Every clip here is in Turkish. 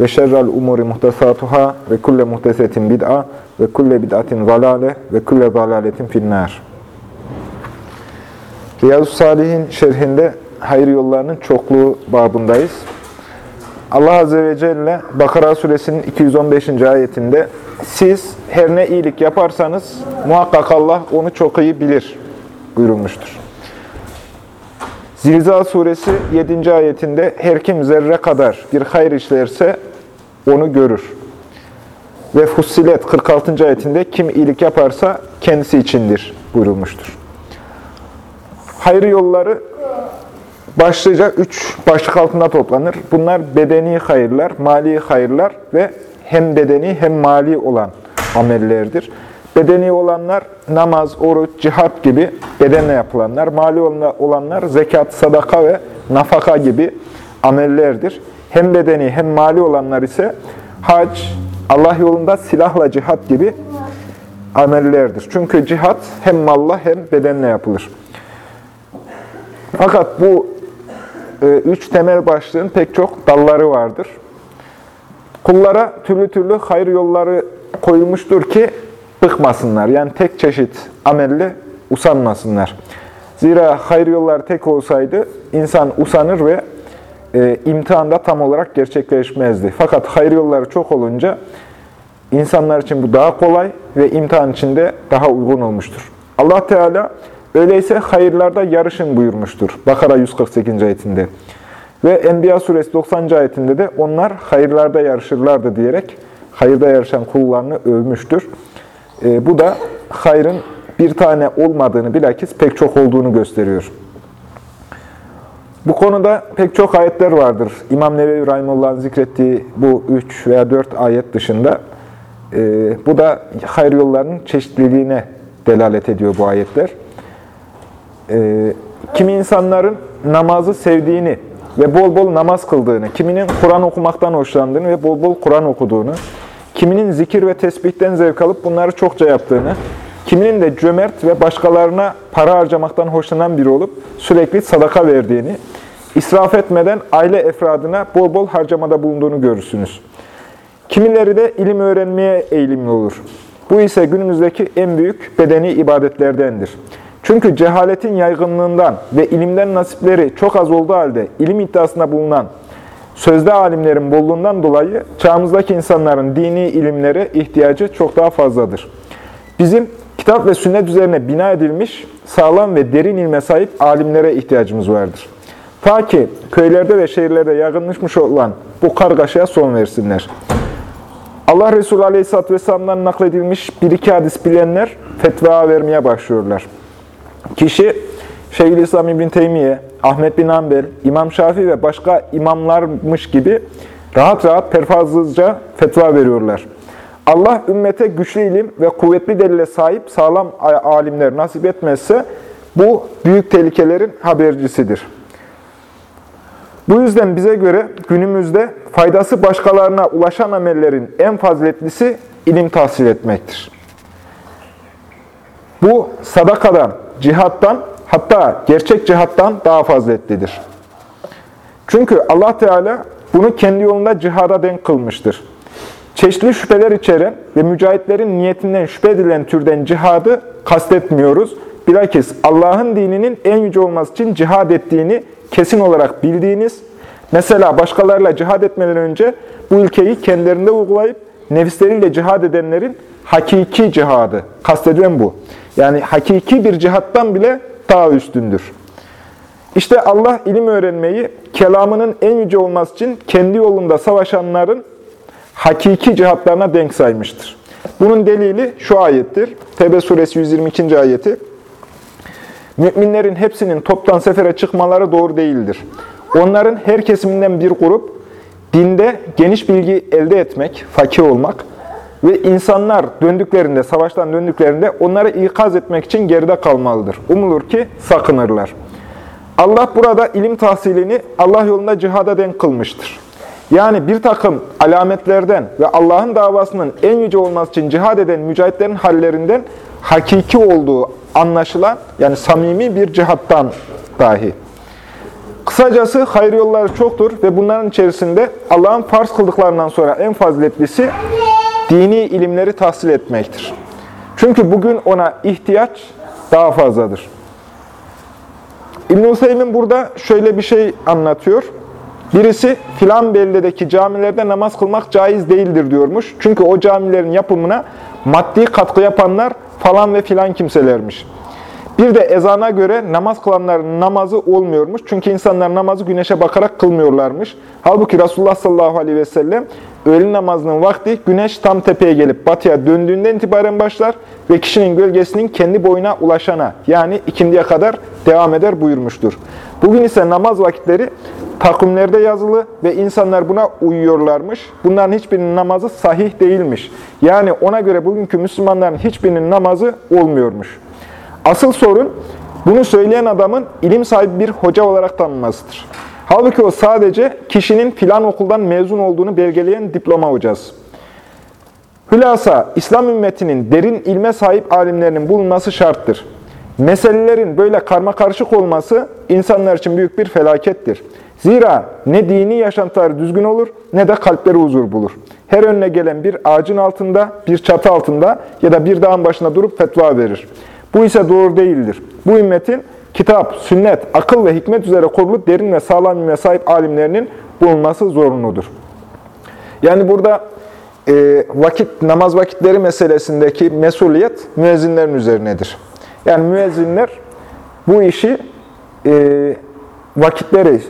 ve şerrel umuri muhtesatuhâ ve kulle muhtesetin bid'a ve kulle bid'atin zalale ve kulle zalaletin finnâr. Riyazu Salih'in şerhinde hayır yollarının çokluğu babındayız. Allah Azze ve Celle Bakara suresinin 215. ayetinde siz her ne iyilik yaparsanız muhakkak Allah onu çok iyi bilir buyurulmuştur. Zilzal suresi 7. ayetinde her kim zerre kadar bir hayır işlerse onu görür. Ve Fussilet 46. ayetinde kim iyilik yaparsa kendisi içindir buyurulmuştur. Hayır yolları başlıca üç başlık altında toplanır. Bunlar bedeni hayırlar, mali hayırlar ve hem bedeni hem mali olan amellerdir. Bedeni olanlar namaz, oruç, cihat gibi bedenle yapılanlar, mali olanlar zekat, sadaka ve nafaka gibi amellerdir. Hem bedeni hem mali olanlar ise hac, Allah yolunda silahla cihat gibi amellerdir. Çünkü cihat hem malla hem bedenle yapılır. Fakat bu e, üç temel başlığın pek çok dalları vardır. Kullara türlü türlü hayır yolları koyulmuştur ki bıkmasınlar. Yani tek çeşit amelle usanmasınlar. Zira hayır yollar tek olsaydı insan usanır ve e, imtihanda tam olarak gerçekleşmezdi. Fakat hayır yolları çok olunca insanlar için bu daha kolay ve imtihan için de daha uygun olmuştur. Allah Teala öyleyse hayırlarda yarışın buyurmuştur. Bakara 148. ayetinde. Ve Enbiya suresi 90. ayetinde de onlar hayırlarda yarışırlardı diyerek hayırda yarışan kullarını övmüştür. E, bu da hayrın bir tane olmadığını bilakis pek çok olduğunu gösteriyor. Bu konuda pek çok ayetler vardır. İmam Nevevi Rahimullah'ın zikrettiği bu üç veya dört ayet dışında e, bu da hayır yollarının çeşitliliğine delalet ediyor bu ayetler. E, kimi insanların namazı sevdiğini ve bol bol namaz kıldığını, kiminin Kur'an okumaktan hoşlandığını ve bol bol Kur'an okuduğunu, kiminin zikir ve tesbihten zevk alıp bunları çokça yaptığını, kiminin de cömert ve başkalarına para harcamaktan hoşlanan biri olup sürekli sadaka verdiğini, israf etmeden aile efradına bol bol harcamada bulunduğunu görürsünüz. Kimileri de ilim öğrenmeye eğilimli olur. Bu ise günümüzdeki en büyük bedeni ibadetlerdendir. Çünkü cehaletin yaygınlığından ve ilimden nasipleri çok az olduğu halde ilim iddiasında bulunan sözde alimlerin bolluğundan dolayı çağımızdaki insanların dini ilimlere ihtiyacı çok daha fazladır. Bizim kitap ve sünnet üzerine bina edilmiş sağlam ve derin ilme sahip alimlere ihtiyacımız vardır. Ta ki köylerde ve şehirlerde yaygınlaşmış olan bu kargaşaya son versinler. Allah Resulü Aleyhisselatü Vesselam'dan nakledilmiş bir iki hadis bilenler fetva vermeye başlıyorlar. Kişi Şeyhülislam İbn Teymiye, Ahmet bin Hanbel, İmam Şafii ve başka imamlarmış gibi rahat rahat perfazlıca fetva veriyorlar. Allah ümmete güçlü ilim ve kuvvetli delile sahip sağlam alimler nasip etmezse bu büyük tehlikelerin habercisidir. Bu yüzden bize göre günümüzde faydası başkalarına ulaşan amellerin en faziletlisi ilim tahsil etmektir. Bu sadakadan, cihattan, hatta gerçek cihattan daha faziletlidir. Çünkü Allah Teala bunu kendi yolunda cihada denk kılmıştır. Çeşitli şüpheler içeren ve mücahitlerin niyetinden şüphe edilen türden cihadı kastetmiyoruz. Bilakis Allah'ın dininin en yüce olması için cihad ettiğini kesin olarak bildiğiniz, mesela başkalarıyla cihad etmeden önce bu ülkeyi kendilerinde uygulayıp nefisleriyle cihad edenlerin hakiki cihadı, kastedilen bu. Yani hakiki bir cihattan bile daha üstündür. İşte Allah ilim öğrenmeyi, kelamının en yüce olması için kendi yolunda savaşanların hakiki cihatlarına denk saymıştır. Bunun delili şu ayettir. Tebe suresi 122. ayeti. Müminlerin hepsinin toptan sefere çıkmaları doğru değildir. Onların her kesiminden bir grup, dinde geniş bilgi elde etmek, fakir olmak ve insanlar döndüklerinde, savaştan döndüklerinde onları ikaz etmek için geride kalmalıdır. Umulur ki sakınırlar. Allah burada ilim tahsilini Allah yolunda cihada denk kılmıştır. Yani bir takım alametlerden ve Allah'ın davasının en yüce olması için cihad eden mücahitlerin hallerinden hakiki olduğu anlaşılan, yani samimi bir cihattan dahi. Kısacası hayır yolları çoktur ve bunların içerisinde Allah'ın farz kıldıklarından sonra en faziletlisi dini ilimleri tahsil etmektir. Çünkü bugün ona ihtiyaç daha fazladır. İbn-i burada şöyle bir şey anlatıyor. Birisi filan beldedeki camilerde namaz kılmak caiz değildir diyormuş. Çünkü o camilerin yapımına maddi katkı yapanlar falan ve filan kimselermiş. Bir de ezana göre namaz kılanların namazı olmuyormuş. Çünkü insanlar namazı güneşe bakarak kılmıyorlarmış. Halbuki Resulullah sallallahu aleyhi ve sellem öğle namazının vakti güneş tam tepeye gelip batıya döndüğünden itibaren başlar ve kişinin gölgesinin kendi boyuna ulaşana yani ikindiye kadar devam eder buyurmuştur. Bugün ise namaz vakitleri takvimlerde yazılı ve insanlar buna uyuyorlarmış. Bunların hiçbirinin namazı sahih değilmiş. Yani ona göre bugünkü Müslümanların hiçbirinin namazı olmuyormuş. Asıl sorun bunu söyleyen adamın ilim sahibi bir hoca olarak tanınmasıdır. Halbuki o sadece kişinin filan okuldan mezun olduğunu belgeleyen diploma hocası. Hülasa, İslam ümmetinin derin ilme sahip alimlerinin bulunması şarttır. Meselelerin böyle karma karışık olması insanlar için büyük bir felakettir. Zira ne dini yaşantıları düzgün olur ne de kalpleri huzur bulur. Her önüne gelen bir ağacın altında, bir çatı altında ya da bir dağın başına durup fetva verir. Bu ise doğru değildir. Bu ümmetin kitap, sünnet, akıl ve hikmet üzere kurulu derin ve sağlam ilme sahip alimlerinin bulunması zorunludur. Yani burada e, vakit namaz vakitleri meselesindeki mesuliyet müezzinlerin üzerinedir. Yani müezzinler bu işi e, vakitleri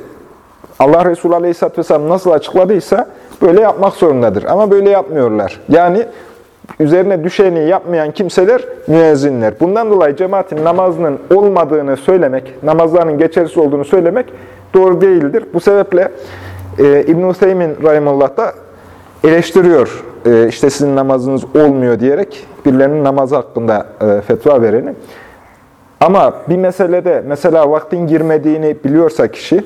Allah Resulü Aleyhisselatü Vesselam nasıl açıkladıysa böyle yapmak zorundadır. Ama böyle yapmıyorlar. Yani üzerine düşeni yapmayan kimseler müezzinler. Bundan dolayı cemaatin namazının olmadığını söylemek, namazlarının geçersiz olduğunu söylemek doğru değildir. Bu sebeple e, İbn-i Hüseyin Rahimullah da eleştiriyor. E, işte sizin namazınız olmuyor diyerek birilerinin namazı hakkında e, fetva vereni. Ama bir meselede mesela vaktin girmediğini biliyorsa kişi,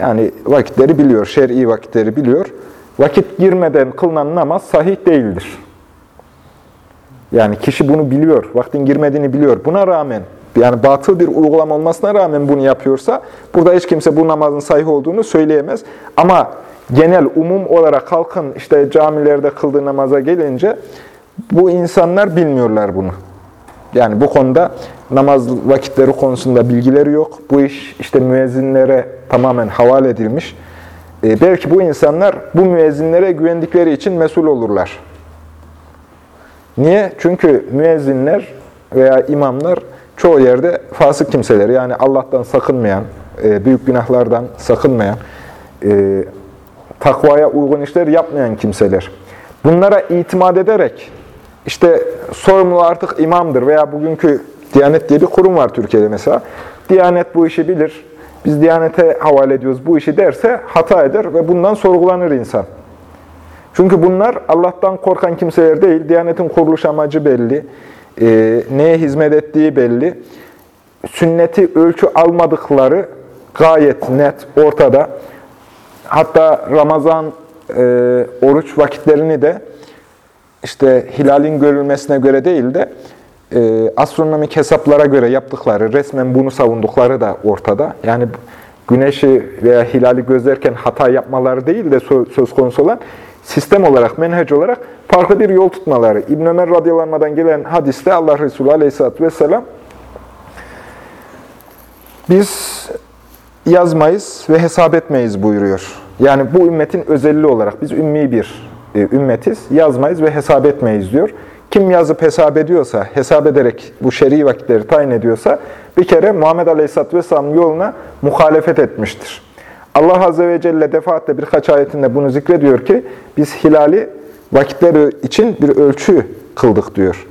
yani vakitleri biliyor, şer'i vakitleri biliyor. Vakit girmeden kılınan namaz sahih değildir. Yani kişi bunu biliyor, vaktin girmediğini biliyor. Buna rağmen, yani batıl bir uygulama olmasına rağmen bunu yapıyorsa, burada hiç kimse bu namazın sahih olduğunu söyleyemez. Ama genel, umum olarak halkın işte camilerde kıldığı namaza gelince, bu insanlar bilmiyorlar bunu. Yani bu konuda namaz vakitleri konusunda bilgileri yok. Bu iş işte müezzinlere tamamen havale edilmiş. E, belki bu insanlar bu müezzinlere güvendikleri için mesul olurlar. Niye? Çünkü müezzinler veya imamlar çoğu yerde fasık kimseler. Yani Allah'tan sakınmayan, e, büyük günahlardan sakınmayan, e, takvaya uygun işler yapmayan kimseler. Bunlara itimat ederek işte sorumlu artık imamdır veya bugünkü Diyanet diye bir kurum var Türkiye'de mesela. Diyanet bu işi bilir. Biz Diyanete havale ediyoruz bu işi derse hata eder ve bundan sorgulanır insan. Çünkü bunlar Allah'tan korkan kimseler değil. Diyanetin kuruluş amacı belli. E, neye hizmet ettiği belli. Sünneti ölçü almadıkları gayet net, ortada. Hatta Ramazan e, oruç vakitlerini de işte hilalin görülmesine göre değil de e, astronomik hesaplara göre yaptıkları, resmen bunu savundukları da ortada. Yani güneşi veya hilali gözlerken hata yapmaları değil de söz konusu olan sistem olarak, menhec olarak farklı bir yol tutmaları. İbn Ömer radıyallahu gelen hadiste Allah Resulü aleyhissalatü vesselam biz yazmayız ve hesap etmeyiz buyuruyor. Yani bu ümmetin özelliği olarak biz ümmi bir e, ümmetiz, yazmayız ve hesap etmeyiz diyor Kim yazıp hesap ediyorsa, hesap ederek bu şer'i vakitleri tayin ediyorsa bir kere Muhammed Aleyhisselatü Vesselam'ın yoluna muhalefet etmiştir. Allah Azze ve Celle defaatle birkaç ayetinde bunu zikrediyor ki biz hilali vakitleri için bir ölçü kıldık diyor.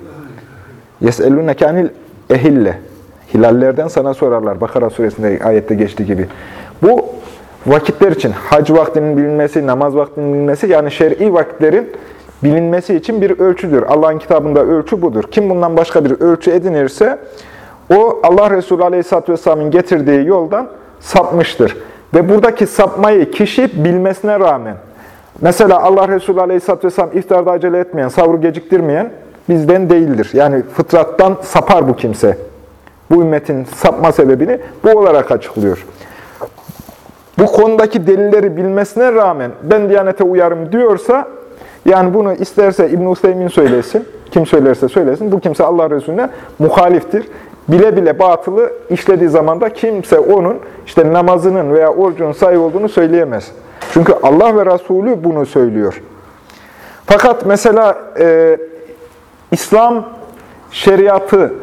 يَسْأَلُونَ كَانِ ehille. Hilallerden sana sorarlar. Bakara suresinde ayette geçtiği gibi. Bu vakitler için hac vaktinin bilinmesi, namaz vaktinin bilinmesi yani şer'i vakitlerin bilinmesi için bir ölçüdür. Allah'ın kitabında ölçü budur. Kim bundan başka bir ölçü edinirse o Allah Resulü Aleyhisselatü Vesselam'ın getirdiği yoldan sapmıştır. Ve buradaki sapmayı kişi bilmesine rağmen, mesela Allah Resulü Aleyhisselatü Vesselam iftarda acele etmeyen, savrı geciktirmeyen bizden değildir. Yani fıtrattan sapar bu kimse. Bu ümmetin sapma sebebini bu olarak açıklıyor. Bu konudaki delilleri bilmesine rağmen ben Diyanete uyarım diyorsa, yani bunu isterse İbn-i Useymin söylesin, kim söylerse söylesin, bu kimse Allah Resulüne muhaliftir. Bile bile batılı işlediği zaman da kimse onun işte namazının veya orucunun sayı olduğunu söyleyemez. Çünkü Allah ve Resulü bunu söylüyor. Fakat mesela e, İslam şeriatı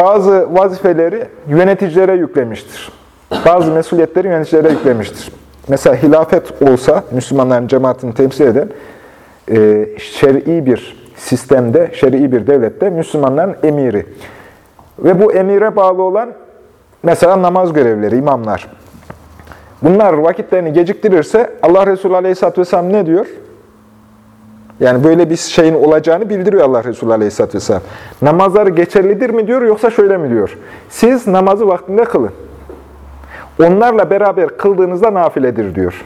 bazı vazifeleri yöneticilere yüklemiştir. Bazı mesuliyetleri yöneticilere yüklemiştir. Mesela hilafet olsa, Müslümanların cemaatini temsil eden e, şer'i bir sistemde, şer'i bir devlette Müslümanların emiri. Ve bu emire bağlı olan mesela namaz görevlileri, imamlar. Bunlar vakitlerini geciktirirse Allah Resulü Aleyhisselatü Vesselam ne diyor? Yani böyle bir şeyin olacağını bildiriyor Allah Resulü Aleyhisselatü Vesselam. Namazları geçerlidir mi diyor yoksa şöyle mi diyor? Siz namazı vaktinde kılın. Onlarla beraber kıldığınızda nafiledir diyor.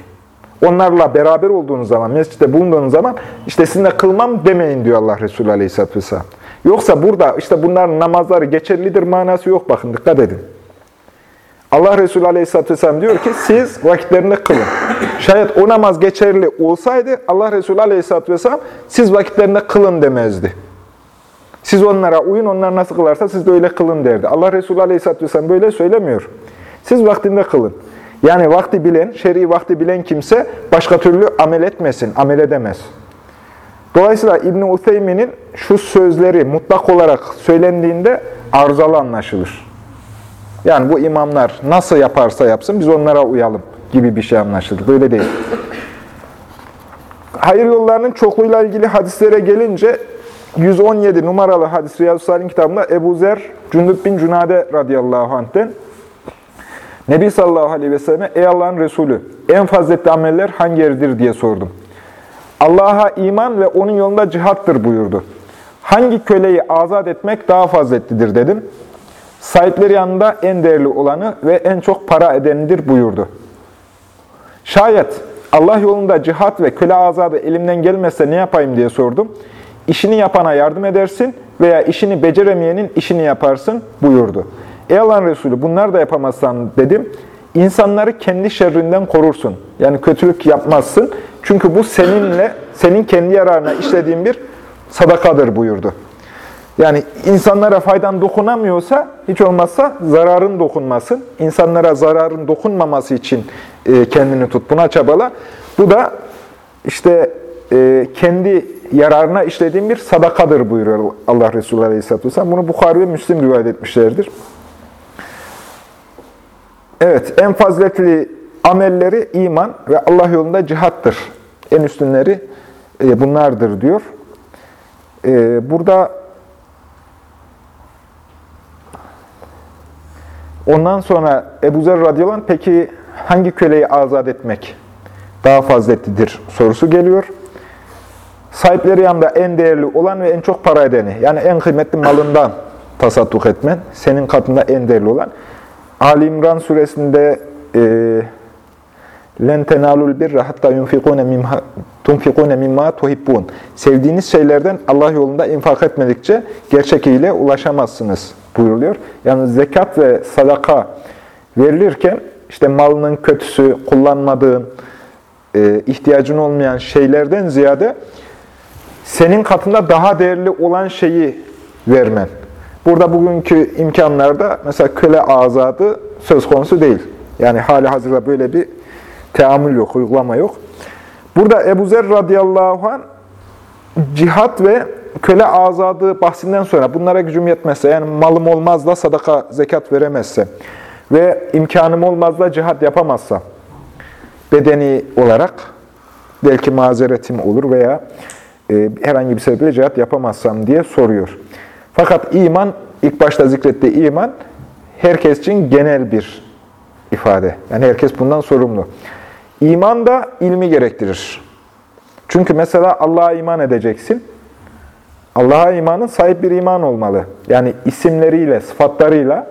Onlarla beraber olduğunuz zaman, mescitte bulunduğunuz zaman işte sizinle kılmam demeyin diyor Allah Resulü Aleyhisselatü Vesselam. Yoksa burada işte bunların namazları geçerlidir manası yok bakın dikkat edin. Allah Resulü Aleyhisselatü Vesselam diyor ki siz vakitlerinde kılın. Şayet o namaz geçerli olsaydı Allah Resulü Aleyhisselatü Vesselam siz vakitlerinde kılın demezdi. Siz onlara uyun, onlar nasıl kılarsa siz de öyle kılın derdi. Allah Resulü Aleyhisselatü Vesselam böyle söylemiyor. Siz vaktinde kılın. Yani vakti bilen, şer'i vakti bilen kimse başka türlü amel etmesin, amel edemez. Dolayısıyla İbn-i Utheymin'in şu sözleri mutlak olarak söylendiğinde arızalı anlaşılır. Yani bu imamlar nasıl yaparsa yapsın biz onlara uyalım gibi bir şey anlaşılır. Böyle değil. Hayır yollarının çokluğuyla ilgili hadislere gelince 117 numaralı hadis Riyazu Salih'in kitabında Ebu Zer Cündüb bin Cunade radıyallahu anh'ten Nebi sallallahu aleyhi ve selleme ey Allah'ın Resulü en faziletli ameller hangi yeridir diye sordum. Allah'a iman ve onun yolunda cihattır buyurdu. Hangi köleyi azat etmek daha faziletlidir dedim. Sahipleri yanında en değerli olanı ve en çok para edenidir buyurdu. Şayet Allah yolunda cihat ve köle azadı elimden gelmezse ne yapayım diye sordum. İşini yapana yardım edersin veya işini beceremeyenin işini yaparsın buyurdu. Ey Allah'ın Resulü bunlar da yapamazsan dedim. İnsanları kendi şerrinden korursun. Yani kötülük yapmazsın. Çünkü bu seninle, senin kendi yararına işlediğin bir sadakadır buyurdu. Yani insanlara faydan dokunamıyorsa, hiç olmazsa zararın dokunmasın. İnsanlara zararın dokunmaması için e, kendini tut, buna çabala. Bu da işte e, kendi yararına işlediğin bir sadakadır buyuruyor Allah Resulü Aleyhisselatü Vesselam. Bunu Bukhari ve Müslim rivayet etmişlerdir. Evet, en faziletli amelleri iman ve Allah yolunda cihattır. En üstünleri e, bunlardır diyor. E, burada ondan sonra Ebu Zer radıyallahu peki hangi köleyi azat etmek daha faziletlidir sorusu geliyor. Sahipleri yanında en değerli olan ve en çok para edeni, yani en kıymetli malından tasadduk etmen, senin katında en değerli olan. Ali İmran suresinde e, len tenalul birra hatta yunfikune mimma tunfikune mimma. Sevdiğiniz şeylerden Allah yolunda infak etmedikçe gerçek ile ulaşamazsınız buyuruluyor. Yani zekat ve sadaka verilirken işte malının kötüsü, kullanmadığın, e, ihtiyacın olmayan şeylerden ziyade senin katında daha değerli olan şeyi vermen. Burada bugünkü imkanlarda mesela köle azadı söz konusu değil. Yani hali hazırda böyle bir teamül yok, uygulama yok. Burada Ebu Zer radıyallahu anh cihat ve köle azadı bahsinden sonra bunlara gücüm yetmezse, yani malım olmaz da sadaka, zekat veremezse ve imkanım olmaz da cihat yapamazsa, bedeni olarak belki mazeretim olur veya e, herhangi bir sebeple cihat yapamazsam diye soruyor. Fakat iman, ilk başta zikrettiği iman, herkes için genel bir ifade. Yani herkes bundan sorumlu. İman da ilmi gerektirir. Çünkü mesela Allah'a iman edeceksin. Allah'a imanın sahip bir iman olmalı. Yani isimleriyle, sıfatlarıyla,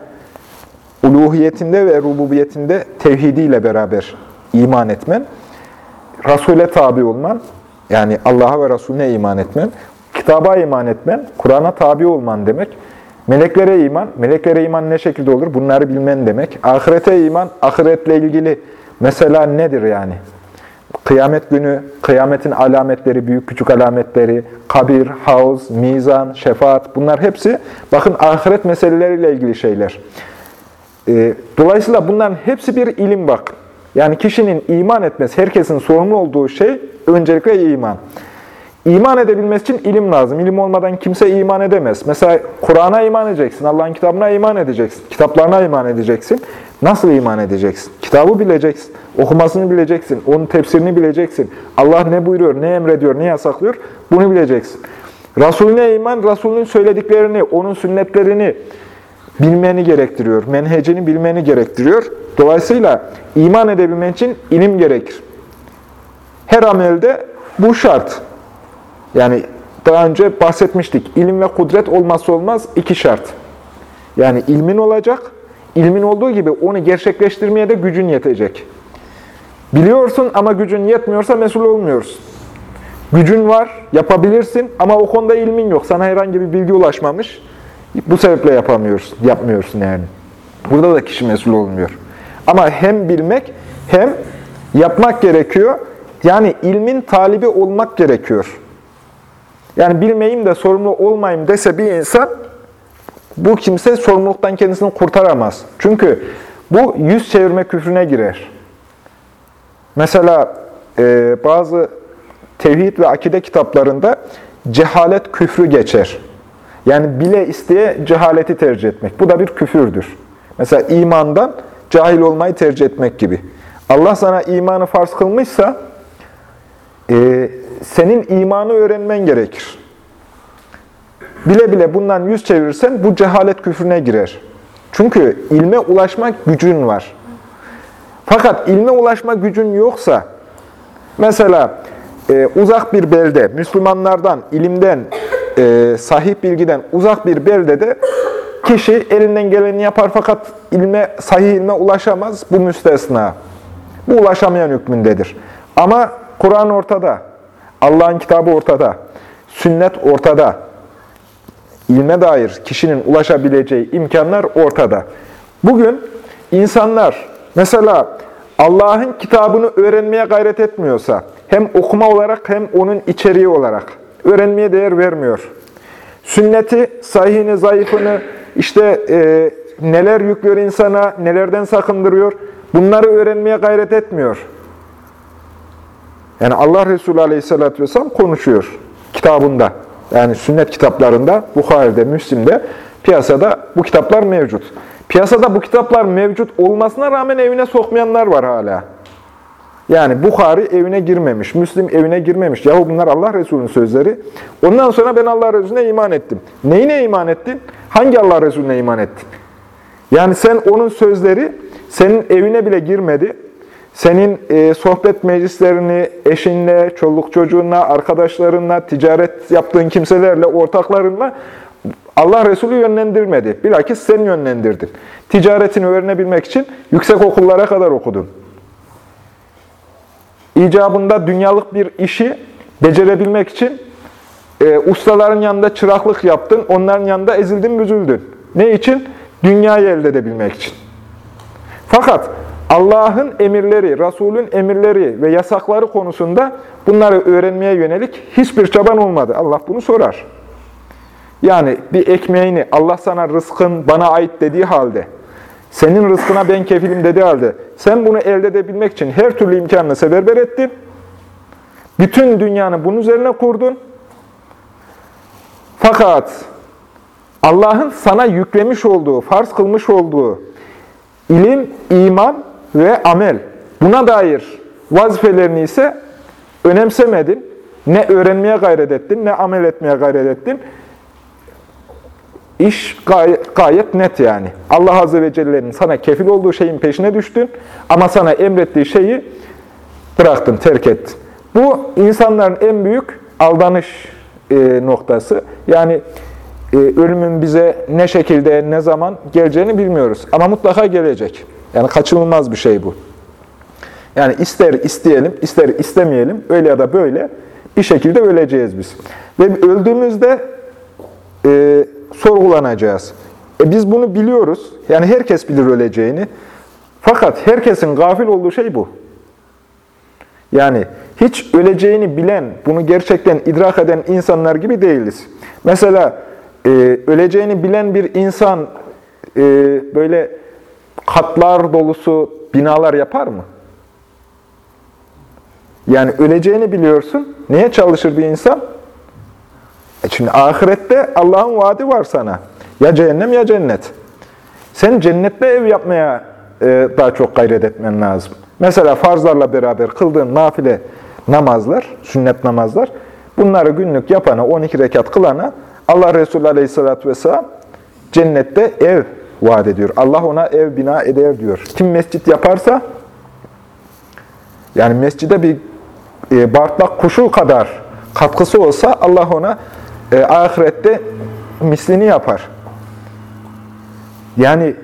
uluhiyetinde ve rububiyetinde tevhidiyle beraber iman etmen, Resul'e tabi olman, yani Allah'a ve Resulüne iman etmen, kitaba iman etmen, Kur'an'a tabi olman demek, meleklere iman, meleklere iman ne şekilde olur bunları bilmen demek, ahirete iman, ahiretle ilgili mesela nedir yani? Kıyamet günü, kıyametin alametleri, büyük küçük alametleri, kabir, havuz, mizan, şefaat bunlar hepsi bakın ahiret meseleleriyle ilgili şeyler. Ee, dolayısıyla bunların hepsi bir ilim bak. Yani kişinin iman etmesi, herkesin sorumlu olduğu şey öncelikle iman. İman edebilmesi için ilim lazım. İlim olmadan kimse iman edemez. Mesela Kur'an'a iman edeceksin, Allah'ın kitabına iman edeceksin, kitaplarına iman edeceksin. Nasıl iman edeceksin? Kitabı bileceksin, okumasını bileceksin, onun tefsirini bileceksin. Allah ne buyuruyor, ne emrediyor, ne yasaklıyor bunu bileceksin. Resulüne iman, Resulünün söylediklerini, onun sünnetlerini bilmeni gerektiriyor. Menhecini bilmeni gerektiriyor. Dolayısıyla iman edebilmen için ilim gerekir. Her amelde bu şart. Yani daha önce bahsetmiştik. İlim ve kudret olmazsa olmaz iki şart. Yani ilmin olacak, ilmin olduğu gibi onu gerçekleştirmeye de gücün yetecek. Biliyorsun ama gücün yetmiyorsa mesul olmuyorsun. Gücün var, yapabilirsin ama o konuda ilmin yok. Sana herhangi bir bilgi ulaşmamış. Bu sebeple yapamıyorsun, yapmıyorsun yani. Burada da kişi mesul olmuyor. Ama hem bilmek hem yapmak gerekiyor. Yani ilmin talibi olmak gerekiyor. Yani bilmeyeyim de sorumlu olmayayım dese bir insan, bu kimse sorumluluktan kendisini kurtaramaz. Çünkü bu yüz çevirme küfrüne girer. Mesela e, bazı tevhid ve akide kitaplarında cehalet küfrü geçer. Yani bile isteye cehaleti tercih etmek. Bu da bir küfürdür. Mesela imandan cahil olmayı tercih etmek gibi. Allah sana imanı farz kılmışsa, e, senin imanı öğrenmen gerekir. Bile bile bundan yüz çevirirsen bu cehalet küfrüne girer. Çünkü ilme ulaşmak gücün var. Fakat ilme ulaşma gücün yoksa, mesela e, uzak bir belde, Müslümanlardan, ilimden, e, sahih bilgiden uzak bir beldede kişi elinden geleni yapar fakat ilme, sahih ilme ulaşamaz. Bu müstesna. Bu ulaşamayan hükmündedir. Ama Kur'an ortada, Allah'ın kitabı ortada, sünnet ortada, ilme dair kişinin ulaşabileceği imkanlar ortada. Bugün insanlar mesela Allah'ın kitabını öğrenmeye gayret etmiyorsa, hem okuma olarak hem onun içeriği olarak öğrenmeye değer vermiyor. Sünneti, sahihini, zayıfını, işte e, neler yüklüyor insana, nelerden sakındırıyor, bunları öğrenmeye gayret etmiyor. Yani Allah Resulü Aleyhisselatü Vesselam konuşuyor kitabında. Yani sünnet kitaplarında, Bukhari'de, Müslim'de piyasada bu kitaplar mevcut. Piyasada bu kitaplar mevcut olmasına rağmen evine sokmayanlar var hala. Yani Bukhari evine girmemiş, Müslim evine girmemiş. Yahu bunlar Allah Resulü'nün sözleri. Ondan sonra ben Allah Resulüne iman ettim. Neyine iman ettin? Hangi Allah Resulüne iman ettin? Yani sen onun sözleri senin evine bile girmedi. Senin e, sohbet meclislerini eşinle, çoluk çocuğunla, arkadaşlarınla, ticaret yaptığın kimselerle, ortaklarınla Allah Resulü yönlendirmedi. Bilakis sen yönlendirdin. Ticaretini öğrenebilmek için yüksek okullara kadar okudun. İcabında dünyalık bir işi becerebilmek için e, ustaların yanında çıraklık yaptın, onların yanında ezildin, büzüldün. Ne için? Dünyayı elde edebilmek için. Fakat Allah'ın emirleri, Resul'ün emirleri ve yasakları konusunda bunları öğrenmeye yönelik hiçbir çaban olmadı. Allah bunu sorar. Yani bir ekmeğini Allah sana rızkın bana ait dediği halde, senin rızkına ben kefilim dediği halde, sen bunu elde edebilmek için her türlü imkanını seferber ettin. Bütün dünyanı bunun üzerine kurdun. Fakat Allah'ın sana yüklemiş olduğu, farz kılmış olduğu ilim, iman ve amel. Buna dair vazifelerini ise önemsemedin. Ne öğrenmeye gayret ettin, ne amel etmeye gayret ettin. İş gayet, gayet net yani. Allah Azze ve Celle'nin sana kefil olduğu şeyin peşine düştün ama sana emrettiği şeyi bıraktın, terk ettin. Bu insanların en büyük aldanış e, noktası. Yani e, ölümün bize ne şekilde, ne zaman geleceğini bilmiyoruz. Ama mutlaka gelecek. Yani kaçınılmaz bir şey bu. Yani ister isteyelim, ister istemeyelim, öyle ya da böyle bir şekilde öleceğiz biz. Ve öldüğümüzde e, sorgulanacağız. E biz bunu biliyoruz. Yani herkes bilir öleceğini. Fakat herkesin gafil olduğu şey bu. Yani hiç öleceğini bilen, bunu gerçekten idrak eden insanlar gibi değiliz. Mesela e, öleceğini bilen bir insan e, böyle katlar dolusu binalar yapar mı? Yani öleceğini biliyorsun. Neye çalışır bir insan? E şimdi ahirette Allah'ın vaadi var sana. Ya cehennem ya cennet. Sen cennette ev yapmaya e, daha çok gayret etmen lazım. Mesela farzlarla beraber kıldığın nafile namazlar, sünnet namazlar, bunları günlük yapana, 12 rekat kılana Allah Resulü Aleyhisselatü Vesselam cennette ev vaat ediyor. Allah ona ev bina eder diyor. Kim mescit yaparsa, yani mescide bir e, bartlak kuşu kadar katkısı olsa Allah ona e, ahirette mislini yapar. Yani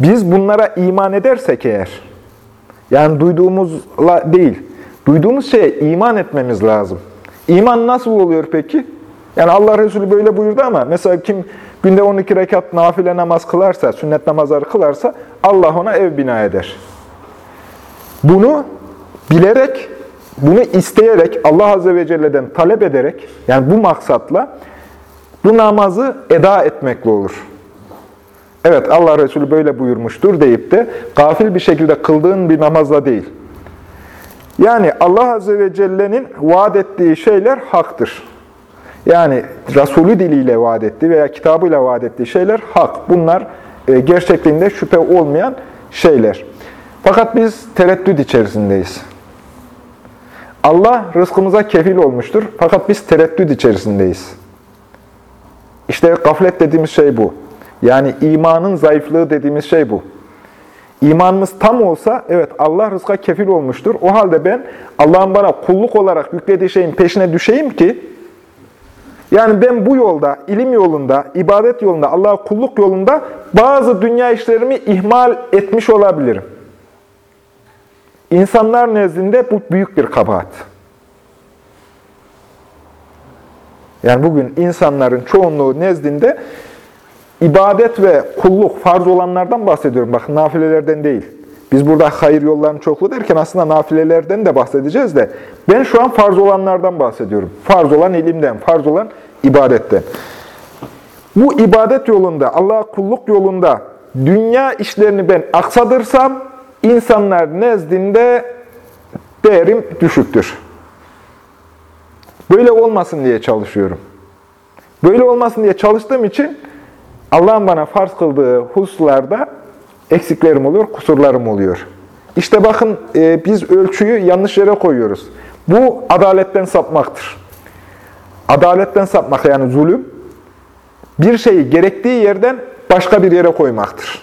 biz bunlara iman edersek eğer, yani duyduğumuzla değil, duyduğumuz şeye iman etmemiz lazım. İman nasıl oluyor peki? Yani Allah Resulü böyle buyurdu ama mesela kim günde 12 rekat nafile namaz kılarsa, sünnet namazları kılarsa Allah ona ev bina eder. Bunu bilerek, bunu isteyerek, Allah Azze ve Celle'den talep ederek, yani bu maksatla bu namazı eda etmekle olur. Evet Allah Resulü böyle buyurmuştur deyip de gafil bir şekilde kıldığın bir namazla değil. Yani Allah Azze ve Celle'nin vaat ettiği şeyler haktır. Yani Resulü diliyle vaat ettiği veya kitabıyla vaat ettiği şeyler hak. Bunlar e, gerçekliğinde şüphe olmayan şeyler. Fakat biz tereddüt içerisindeyiz. Allah rızkımıza kefil olmuştur. Fakat biz tereddüt içerisindeyiz. İşte gaflet dediğimiz şey bu. Yani imanın zayıflığı dediğimiz şey bu. İmanımız tam olsa, evet Allah rızka kefil olmuştur. O halde ben Allah'ın bana kulluk olarak yüklediği şeyin peşine düşeyim ki, yani ben bu yolda, ilim yolunda, ibadet yolunda, Allah'a kulluk yolunda bazı dünya işlerimi ihmal etmiş olabilirim. İnsanlar nezdinde bu büyük bir kabahat. Yani bugün insanların çoğunluğu nezdinde ibadet ve kulluk farz olanlardan bahsediyorum. Bakın nafilelerden değil. Biz burada hayır yollarının çokluğu derken aslında nafilelerden de bahsedeceğiz de ben şu an farz olanlardan bahsediyorum. Farz olan ilimden, farz olan ibadetten. Bu ibadet yolunda, Allah'a kulluk yolunda dünya işlerini ben aksadırsam insanlar nezdinde değerim düşüktür. Böyle olmasın diye çalışıyorum. Böyle olmasın diye çalıştığım için Allah'ın bana farz kıldığı hususlarda eksiklerim oluyor, kusurlarım oluyor. İşte bakın e, biz ölçüyü yanlış yere koyuyoruz. Bu adaletten sapmaktır. Adaletten sapmak yani zulüm, bir şeyi gerektiği yerden başka bir yere koymaktır.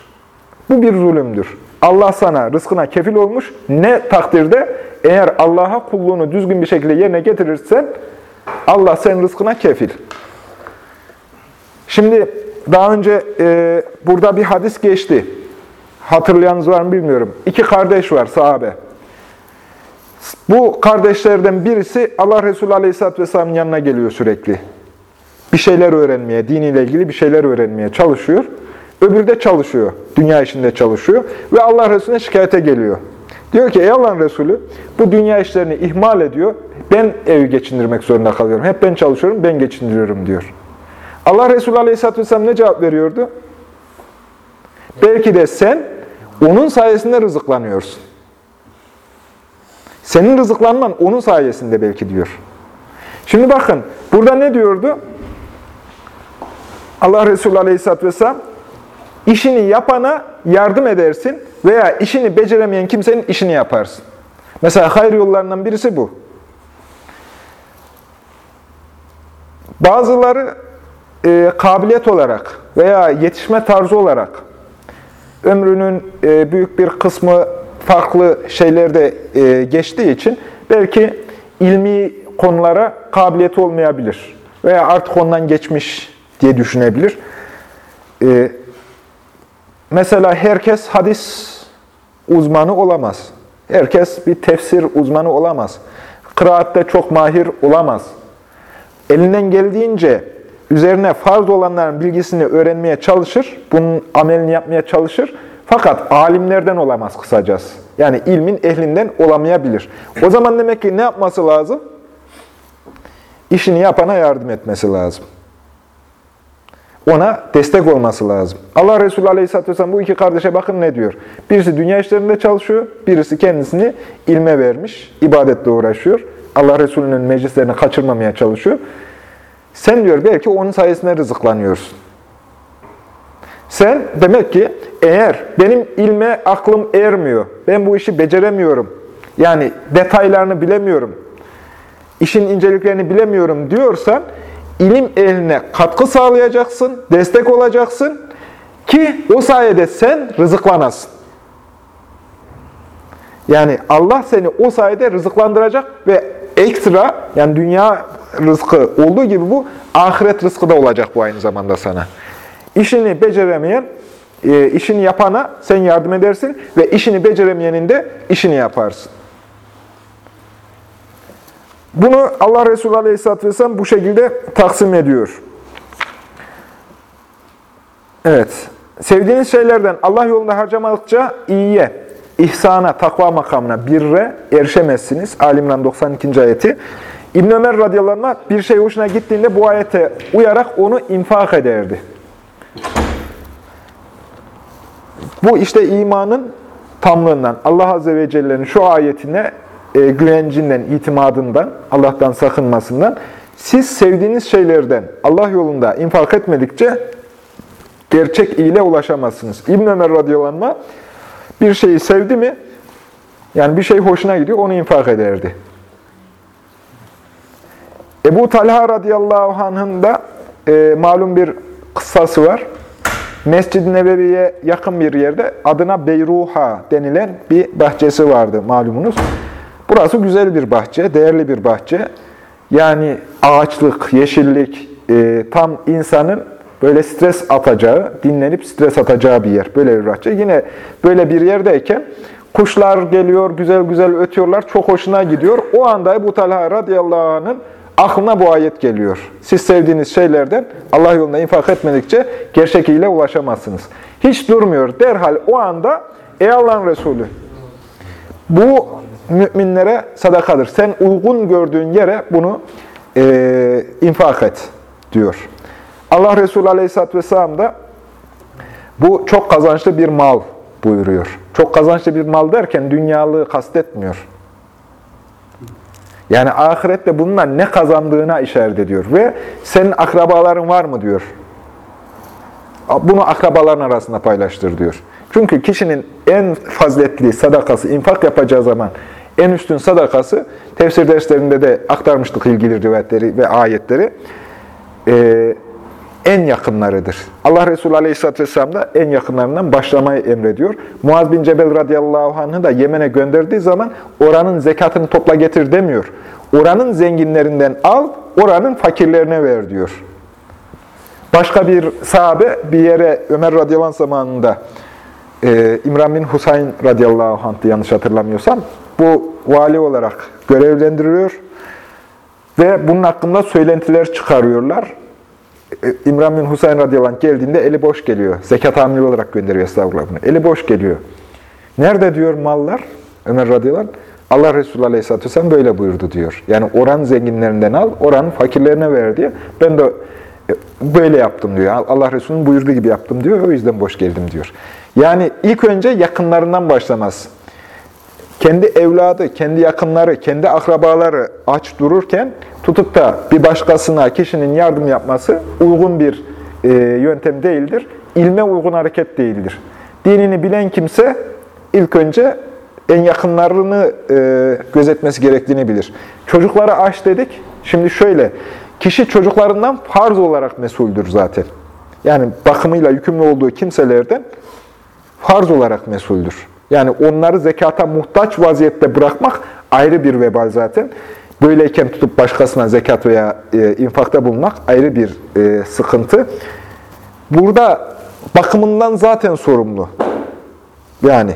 Bu bir zulümdür. Allah sana rızkına kefil olmuş. Ne takdirde eğer Allah'a kulluğunu düzgün bir şekilde yerine getirirsen Allah senin rızkına kefil. Şimdi daha önce e, burada bir hadis geçti. Hatırlayanınız var mı bilmiyorum. İki kardeş var sahabe. Bu kardeşlerden birisi Allah Resulü Aleyhisselatü Vesselam'ın yanına geliyor sürekli. Bir şeyler öğrenmeye, diniyle ilgili bir şeyler öğrenmeye çalışıyor. Öbürü de çalışıyor, dünya işinde çalışıyor ve Allah Resulüne şikayete geliyor. Diyor ki ey Allah'ın Resulü bu dünya işlerini ihmal ediyor, ben evi geçindirmek zorunda kalıyorum. Hep ben çalışıyorum, ben geçindiriyorum diyor. Allah Resulü Aleyhisselatü Vesselam ne cevap veriyordu? Belki de sen onun sayesinde rızıklanıyorsun. Senin rızıklanman onun sayesinde belki diyor. Şimdi bakın, burada ne diyordu? Allah Resulü Aleyhisselatü Vesselam, işini yapana yardım edersin veya işini beceremeyen kimsenin işini yaparsın. Mesela hayır yollarından birisi bu. Bazıları e, kabiliyet olarak veya yetişme tarzı olarak ömrünün e, büyük bir kısmı farklı şeylerde e, geçtiği için belki ilmi konulara kabiliyeti olmayabilir. Veya artık ondan geçmiş diye düşünebilir. E, mesela herkes hadis uzmanı olamaz. Herkes bir tefsir uzmanı olamaz. Kıraatte çok mahir olamaz. Elinden geldiğince üzerine farz olanların bilgisini öğrenmeye çalışır, bunun amelini yapmaya çalışır. Fakat alimlerden olamaz kısacası. Yani ilmin ehlinden olamayabilir. O zaman demek ki ne yapması lazım? İşini yapana yardım etmesi lazım. Ona destek olması lazım. Allah Resulü Aleyhisselatü Vesselam bu iki kardeşe bakın ne diyor. Birisi dünya işlerinde çalışıyor, birisi kendisini ilme vermiş, ibadetle uğraşıyor. Allah Resulü'nün meclislerini kaçırmamaya çalışıyor. Sen diyor belki onun sayesinde rızıklanıyorsun. Sen demek ki eğer benim ilme aklım ermiyor, ben bu işi beceremiyorum, yani detaylarını bilemiyorum, işin inceliklerini bilemiyorum diyorsan, ilim ehline katkı sağlayacaksın, destek olacaksın ki o sayede sen rızıklanasın. Yani Allah seni o sayede rızıklandıracak ve ekstra, yani dünya rızkı olduğu gibi bu, ahiret rızkı da olacak bu aynı zamanda sana. İşini beceremeyen, e, işini yapana sen yardım edersin ve işini beceremeyenin de işini yaparsın. Bunu Allah Resulü Aleyhisselatü Vesselam bu şekilde taksim ediyor. Evet. Sevdiğiniz şeylerden Allah yolunda harcamadıkça iyiye, ihsana, takva makamına, birre erişemezsiniz. Alimran 92. ayeti. İbn Ömer radıyallahu bir şey hoşuna gittiğinde bu ayete uyarak onu infak ederdi. Bu işte imanın tamlığından, Allah Azze ve Celle'nin şu ayetine e, güvencinden, itimadından, Allah'tan sakınmasından, siz sevdiğiniz şeylerden Allah yolunda infak etmedikçe gerçek iyile ulaşamazsınız. İbn Ömer radıyallahu bir şeyi sevdi mi, yani bir şey hoşuna gidiyor, onu infak ederdi. Ebu Talha radıyallahu anh'ın da e, malum bir kıssası var. Mescid-i Nebevi'ye yakın bir yerde adına Beyruha denilen bir bahçesi vardı malumunuz. Burası güzel bir bahçe, değerli bir bahçe. Yani ağaçlık, yeşillik, e, tam insanın böyle stres atacağı, dinlenip stres atacağı bir yer. Böyle bir bahçe. Yine böyle bir yerdeyken kuşlar geliyor, güzel güzel ötüyorlar, çok hoşuna gidiyor. O anda Ebu Talha radıyallahu anh'ın aklına bu ayet geliyor. Siz sevdiğiniz şeylerden Allah yolunda infak etmedikçe gerçek ile ulaşamazsınız. Hiç durmuyor. Derhal o anda ey Allah'ın Resulü bu müminlere sadakadır. Sen uygun gördüğün yere bunu e, infak et diyor. Allah Resulü Aleyhisselatü Vesselam da bu çok kazançlı bir mal buyuruyor. Çok kazançlı bir mal derken dünyalığı kastetmiyor. Yani ahirette bununla ne kazandığına işaret ediyor. Ve senin akrabaların var mı diyor. Bunu akrabaların arasında paylaştır diyor. Çünkü kişinin en faziletli sadakası, infak yapacağı zaman en üstün sadakası, tefsir derslerinde de aktarmıştık ilgili rivayetleri ve ayetleri, e, en yakınlarıdır. Allah Resulü Aleyhisselatü Vesselam da en yakınlarından başlamayı emrediyor. Muaz bin Cebel radıyallahu anh'ı da Yemen'e gönderdiği zaman oranın zekatını topla getir demiyor. Oranın zenginlerinden al, oranın fakirlerine ver diyor. Başka bir sahabe bir yere Ömer radıyallahu anh zamanında e, İmran bin Husayn radıyallahu anh'tı yanlış hatırlamıyorsam. Bu vali olarak görevlendiriliyor ve bunun hakkında söylentiler çıkarıyorlar. E, İmran bin Husayn radıyallahu anh geldiğinde eli boş geliyor. Zekat amiri olarak gönderiyor estağfurullah bunu. Eli boş geliyor. Nerede diyor mallar? Ömer radıyallahu anh. Allah Resulü aleyhisselatü vesselam böyle buyurdu diyor. Yani oran zenginlerinden al, oranın fakirlerine ver diye. Ben de e, böyle yaptım diyor. Allah Resulü'nün buyurduğu gibi yaptım diyor. O yüzden boş geldim diyor. Yani ilk önce yakınlarından başlamaz. Kendi evladı, kendi yakınları, kendi akrabaları aç dururken tutup da bir başkasına kişinin yardım yapması uygun bir e, yöntem değildir. İlme uygun hareket değildir. Dinini bilen kimse ilk önce en yakınlarını e, gözetmesi gerektiğini bilir. Çocuklara aç dedik. Şimdi şöyle, kişi çocuklarından farz olarak mesuldür zaten. Yani bakımıyla yükümlü olduğu kimselerden farz olarak mesuldür. Yani onları zekata muhtaç vaziyette bırakmak ayrı bir vebal zaten. Böyleyken tutup başkasına zekat veya e, infakta bulunmak ayrı bir e, sıkıntı. Burada bakımından zaten sorumlu. Yani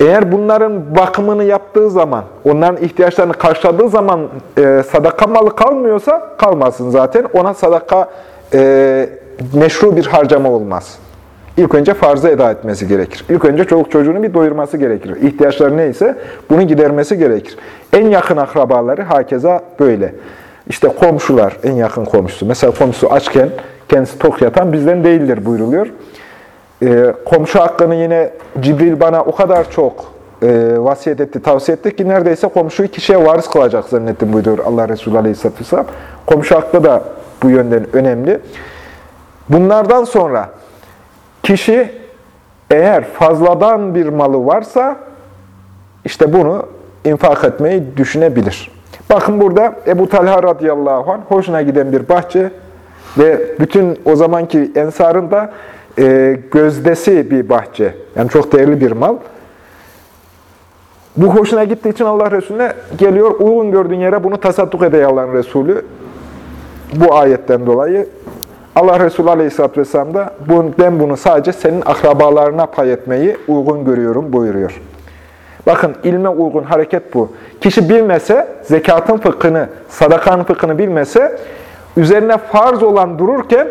eğer bunların bakımını yaptığı zaman, onların ihtiyaçlarını karşıladığı zaman e, sadaka malı kalmıyorsa kalmasın zaten. Ona sadaka e, meşru bir harcama olmaz. İlk önce farzı eda etmesi gerekir. İlk önce çoluk çocuğunu bir doyurması gerekir. İhtiyaçları neyse bunu gidermesi gerekir. En yakın akrabaları hakeza böyle. İşte komşular, en yakın komşusu. Mesela komşusu açken kendisi tok yatan bizden değildir buyruluyor. Ee, komşu hakkını yine Cibril bana o kadar çok e, vasiyet etti, tavsiye etti ki neredeyse komşuyu kişiye varis kılacak zannettim buyuruyor Allah Resulü Aleyhisselatü Vesselam. Komşu hakkı da bu yönden önemli. Bunlardan sonra kişi eğer fazladan bir malı varsa işte bunu infak etmeyi düşünebilir. Bakın burada Ebu Talha radıyallahu anh hoşuna giden bir bahçe ve bütün o zamanki ensarın da e, gözdesi bir bahçe. Yani çok değerli bir mal. Bu hoşuna gittiği için Allah Resulüne geliyor, uygun gördüğün yere bunu tasadduk ede Allah'ın Resulü. Bu ayetten dolayı Allah Resulü Aleyhisselatü Vesselam da ben bunu sadece senin akrabalarına pay etmeyi uygun görüyorum buyuruyor. Bakın ilme uygun hareket bu. Kişi bilmese, zekatın fıkhını, sadakanın fıkhını bilmese, üzerine farz olan dururken,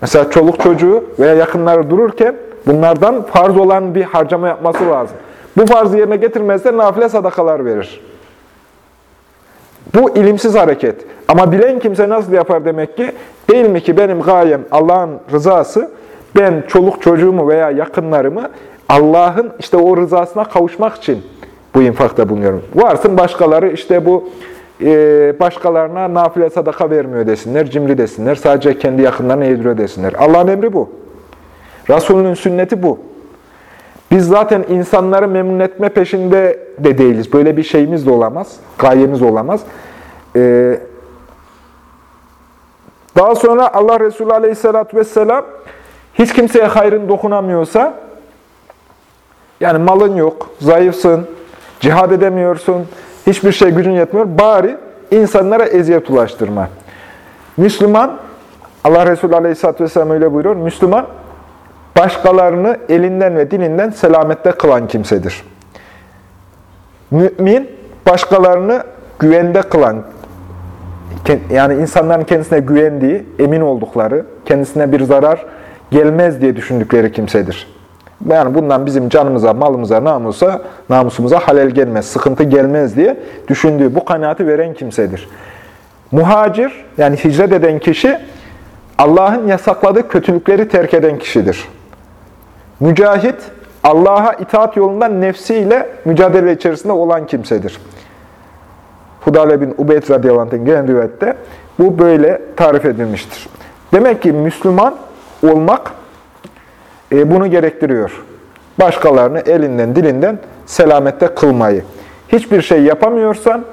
mesela çoluk çocuğu veya yakınları dururken, bunlardan farz olan bir harcama yapması lazım. Bu farzı yerine getirmezse nafile sadakalar verir. Bu ilimsiz hareket. Ama bilen kimse nasıl yapar demek ki? Değil mi ki benim gayem Allah'ın rızası, ben çoluk çocuğumu veya yakınlarımı Allah'ın işte o rızasına kavuşmak için bu infakta bulunuyorum. Varsın başkaları işte bu e, başkalarına nafile sadaka vermiyor desinler, cimri desinler, sadece kendi yakınlarına yediriyor desinler. Allah'ın emri bu. Resulünün sünneti bu. Biz zaten insanları memnun etme peşinde de değiliz. Böyle bir şeyimiz de olamaz, gayemiz olamaz. Ee, daha sonra Allah Resulü Aleyhisselatü Vesselam hiç kimseye hayrın dokunamıyorsa, yani malın yok, zayıfsın, cihad edemiyorsun, hiçbir şey gücün yetmiyor, bari insanlara eziyet ulaştırma. Müslüman, Allah Resulü Aleyhisselatü Vesselam öyle buyuruyor, Müslüman, başkalarını elinden ve dilinden selamette kılan kimsedir. Mümin, başkalarını güvende kılan, yani insanların kendisine güvendiği, emin oldukları, kendisine bir zarar gelmez diye düşündükleri kimsedir. Yani bundan bizim canımıza, malımıza, namusa, namusumuza halel gelmez, sıkıntı gelmez diye düşündüğü, bu kanaati veren kimsedir. Muhacir, yani hicret eden kişi, Allah'ın yasakladığı kötülükleri terk eden kişidir. Mücahit, Allah'a itaat yolunda nefsiyle mücadele içerisinde olan kimsedir. Hudale bin Ubeyd radıyallahu gelen rivayette bu böyle tarif edilmiştir. Demek ki Müslüman olmak e, bunu gerektiriyor. Başkalarını elinden, dilinden selamette kılmayı. Hiçbir şey yapamıyorsan,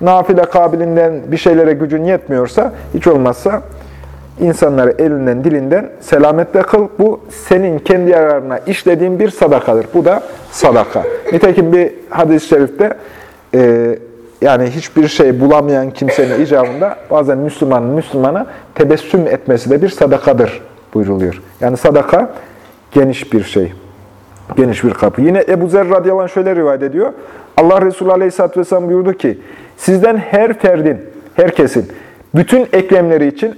nafile kabilinden bir şeylere gücün yetmiyorsa, hiç olmazsa insanları elinden, dilinden selamette kıl. Bu senin kendi yararına işlediğin bir sadakadır. Bu da sadaka. Nitekim bir hadis-i şerifte e, yani hiçbir şey bulamayan kimsenin icabında bazen Müslümanın Müslümana tebessüm etmesi de bir sadakadır buyruluyor. Yani sadaka geniş bir şey. Geniş bir kapı. Yine Ebu Zer radıyallahu anh şöyle rivayet ediyor. Allah Resulü aleyhisselatü vesselam buyurdu ki, sizden her ferdin, herkesin, bütün eklemleri için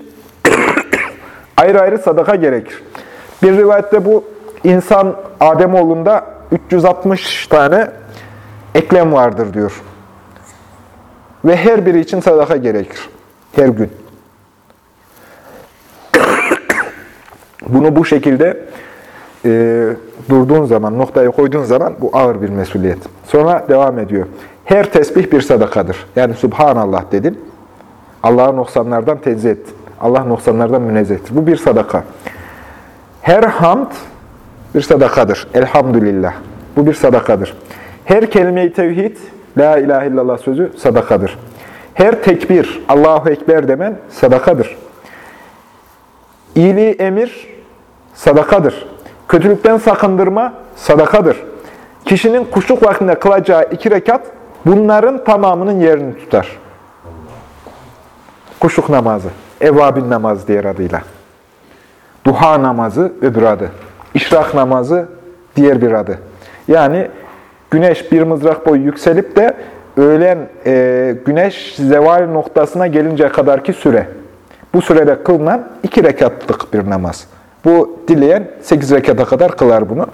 ayrı ayrı sadaka gerekir. Bir rivayette bu insan Ademoğlunda 360 tane eklem vardır diyor. Ve her biri için sadaka gerekir. Her gün. Bunu bu şekilde e, durduğun zaman, noktayı koyduğun zaman bu ağır bir mesuliyet. Sonra devam ediyor. Her tesbih bir sadakadır. Yani Subhanallah dedin. Allah'ı noksanlardan tenzih ettin. Allah noksanlardan münezzehtir. Bu bir sadaka. Her hamd bir sadakadır. Elhamdülillah. Bu bir sadakadır. Her kelime-i tevhid, La ilahe illallah sözü sadakadır. Her tekbir, Allahu Ekber demen sadakadır. İyiliği emir, sadakadır. Kötülükten sakındırma, sadakadır. Kişinin kuşluk vaktinde kılacağı iki rekat, bunların tamamının yerini tutar. Kuşluk namazı, evvabin namazı diğer adıyla. Duha namazı öbür adı. İşrak namazı diğer bir adı. Yani güneş bir mızrak boyu yükselip de öğlen e, güneş zeval noktasına gelinceye kadarki süre. Bu sürede kılınan iki rekatlık bir namaz. Bu dileyen sekiz rekata kadar kılar bunu.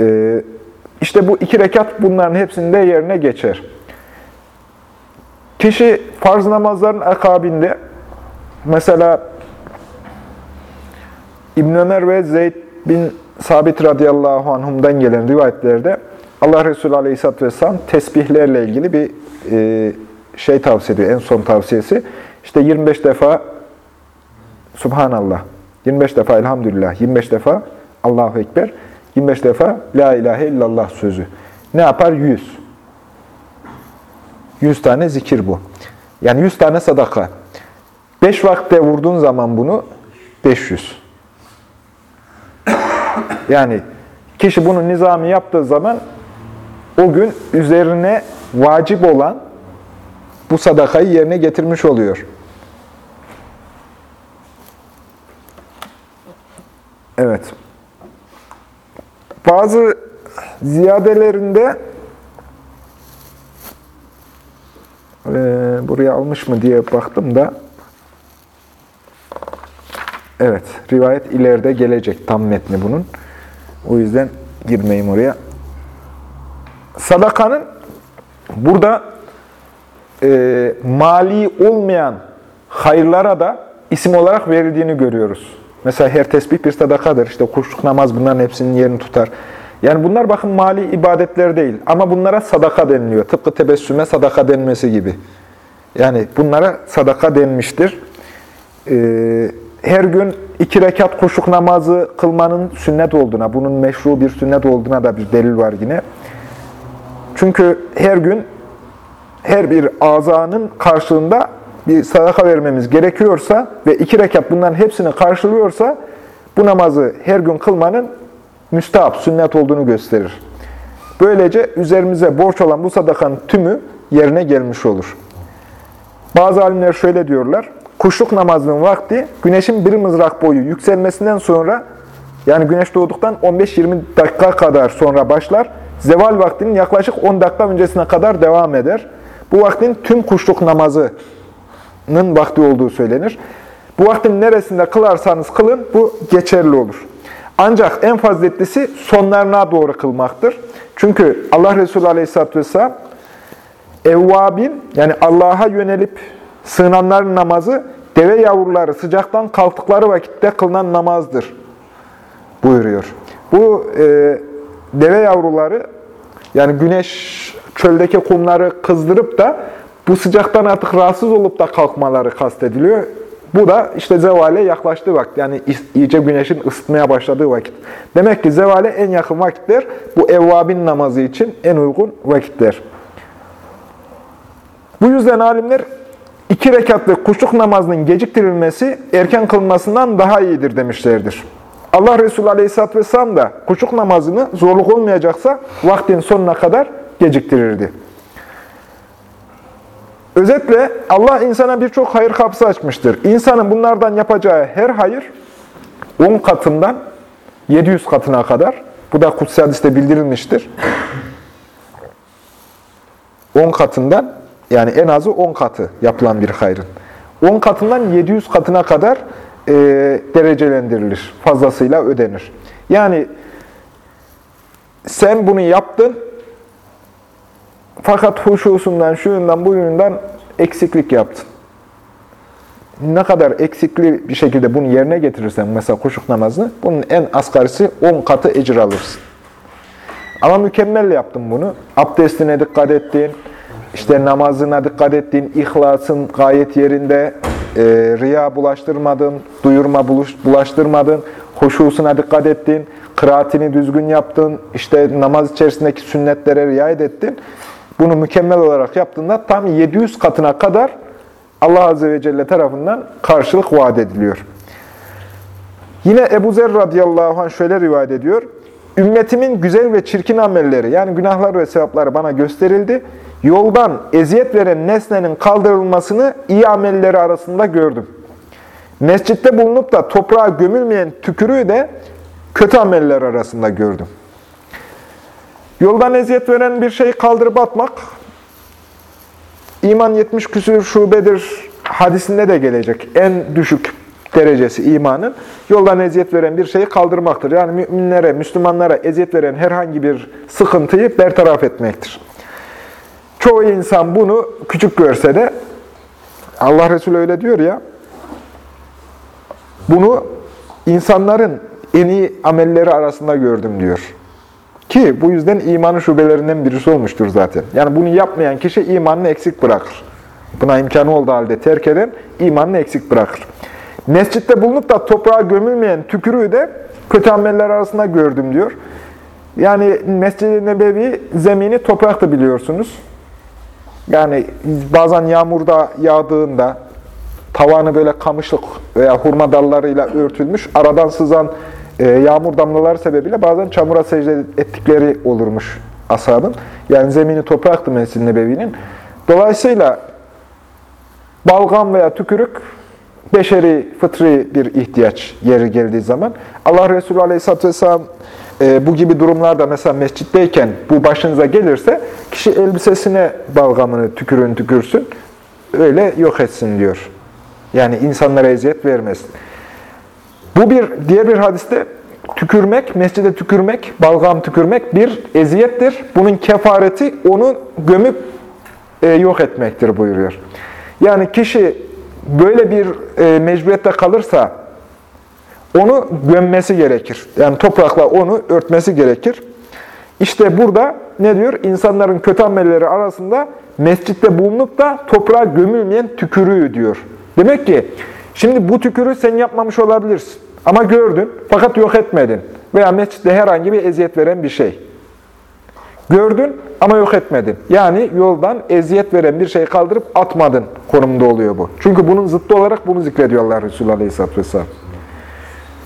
E, işte bu iki rekat bunların hepsinde yerine geçer. Kişi farz namazların akabinde mesela İbn Ömer ve Zeyd bin Sabit radıyallahu anhum'dan gelen rivayetlerde Allah Resulü aleyhisselatü vesselam tesbihlerle ilgili bir e, şey tavsiye ediyor. En son tavsiyesi. İşte 25 defa Subhanallah, 25 defa Elhamdülillah, 25 defa Allahu Ekber, 25 defa La ilahe illallah sözü. Ne yapar? 100. 100 tane zikir bu. Yani 100 tane sadaka. 5 vakte vurduğun zaman bunu 500. Yani kişi bunu nizami yaptığı zaman o gün üzerine vacip olan bu sadakayı yerine getirmiş oluyor. Evet. Bazı ziyadelerinde e, buraya almış mı diye baktım da evet, rivayet ileride gelecek tam metni bunun. O yüzden girmeyeyim oraya. Sadakanın burada e, mali olmayan hayırlara da isim olarak verildiğini görüyoruz. Mesela her tesbih bir sadakadır. İşte kuşluk namaz bunların hepsinin yerini tutar. Yani bunlar bakın mali ibadetler değil. Ama bunlara sadaka deniliyor. Tıpkı tebessüme sadaka denmesi gibi. Yani bunlara sadaka denmiştir. Ee, her gün iki rekat kuşluk namazı kılmanın sünnet olduğuna, bunun meşru bir sünnet olduğuna da bir delil var yine. Çünkü her gün her bir azanın karşılığında bir sadaka vermemiz gerekiyorsa ve iki rekat bunların hepsini karşılıyorsa bu namazı her gün kılmanın müstahap, sünnet olduğunu gösterir. Böylece üzerimize borç olan bu sadakanın tümü yerine gelmiş olur. Bazı alimler şöyle diyorlar, kuşluk namazının vakti güneşin bir mızrak boyu yükselmesinden sonra yani güneş doğduktan 15-20 dakika kadar sonra başlar. Zeval vaktinin yaklaşık 10 dakika öncesine kadar devam eder. Bu vaktin tüm kuşluk namazının vakti olduğu söylenir. Bu vaktin neresinde kılarsanız kılın bu geçerli olur. Ancak en faziletlisi sonlarına doğru kılmaktır. Çünkü Allah Resulü Aleyhisselatü Vesselam evvabin yani Allah'a yönelip sığınanların namazı deve yavruları sıcaktan kalktıkları vakitte kılınan namazdır buyuruyor. Bu e, deve yavruları yani güneş çöldeki kumları kızdırıp da bu sıcaktan artık rahatsız olup da kalkmaları kastediliyor. Bu da işte zevale yaklaştığı vakit. Yani iyice güneşin ısıtmaya başladığı vakit. Demek ki zevale en yakın vakitler bu evvabin namazı için en uygun vakitler. Bu yüzden alimler iki rekatlı kuşluk namazının geciktirilmesi erken kılınmasından daha iyidir demişlerdir. Allah Resulü Aleyhisselatü Vesselam da kuşluk namazını zorluk olmayacaksa vaktin sonuna kadar geciktirirdi. Özetle Allah insana birçok hayır kapısı açmıştır. İnsanın bunlardan yapacağı her hayır 10 katından 700 katına kadar, bu da kutsi hadiste bildirilmiştir. 10 katından, yani en azı 10 katı yapılan bir hayrın. 10 katından 700 katına kadar e, derecelendirilir, fazlasıyla ödenir. Yani sen bunu yaptın, fakat huşusundan, şuyundan, buyundan eksiklik yaptın. Ne kadar eksikli bir şekilde bunu yerine getirirsen, mesela kuşuk namazını, bunun en asgarisi 10 katı ecir alırsın. Ama mükemmel yaptın bunu. Abdestine dikkat ettin, işte namazına dikkat ettin, ihlasın gayet yerinde, e, riya bulaştırmadın, duyurma bulaştırmadın, huşusuna dikkat ettin, kıraatini düzgün yaptın, işte namaz içerisindeki sünnetlere riayet ettin. bunu mükemmel olarak yaptığında tam 700 katına kadar Allah Azze ve Celle tarafından karşılık vaat ediliyor. Yine Ebu Zer radıyallahu anh şöyle rivayet ediyor. Ümmetimin güzel ve çirkin amelleri yani günahlar ve sevapları bana gösterildi. Yoldan eziyet veren nesnenin kaldırılmasını iyi amelleri arasında gördüm. Mescitte bulunup da toprağa gömülmeyen tükürüğü de kötü ameller arasında gördüm. Yoldan eziyet veren bir şeyi kaldırıp atmak, iman 70 küsür şubedir hadisinde de gelecek. En düşük derecesi imanın yoldan eziyet veren bir şeyi kaldırmaktır. Yani müminlere, Müslümanlara eziyet veren herhangi bir sıkıntıyı bertaraf etmektir. Çoğu insan bunu küçük görse de Allah Resulü öyle diyor ya, bunu insanların en iyi amelleri arasında gördüm diyor. Ki bu yüzden imanın şubelerinden birisi olmuştur zaten. Yani bunu yapmayan kişi imanını eksik bırakır. Buna imkanı olduğu halde terk eden imanını eksik bırakır. Mescitte bulunup da toprağa gömülmeyen tükürüğü de kötü ameller arasında gördüm diyor. Yani Mescid-i Nebevi zemini topraktı biliyorsunuz. Yani bazen yağmurda yağdığında tavanı böyle kamışlık veya hurma dallarıyla örtülmüş, aradan sızan e, yağmur damlaları sebebiyle bazen çamura secde ettikleri olurmuş ashabın. Yani zemini topraktı Mescid-i Nebevi'nin. Dolayısıyla balgam veya tükürük beşeri, fıtri bir ihtiyaç yeri geldiği zaman Allah Resulü Aleyhisselatü Vesselam e, bu gibi durumlarda mesela mescitteyken bu başınıza gelirse kişi elbisesine balgamını, tükürün tükürsün, öyle yok etsin diyor. Yani insanlara eziyet vermesin. Bu bir, diğer bir hadiste tükürmek, mescide tükürmek, balgam tükürmek bir eziyettir. Bunun kefareti onu gömüp e, yok etmektir buyuruyor. Yani kişi böyle bir e, mecburiyette kalırsa onu gömmesi gerekir. Yani toprakla onu örtmesi gerekir. İşte burada ne diyor? İnsanların kötü amelleri arasında mescitte bulunup da toprağa gömülmeyen tükürüğü diyor. Demek ki şimdi bu tükürüğü sen yapmamış olabilirsin. Ama gördün fakat yok etmedin. Veya mescitte herhangi bir eziyet veren bir şey. Gördün ama yok etmedin. Yani yoldan eziyet veren bir şey kaldırıp atmadın konumunda oluyor bu. Çünkü bunun zıttı olarak bunu zikrediyor Allah Resulü Aleyhisselatü Vesselam.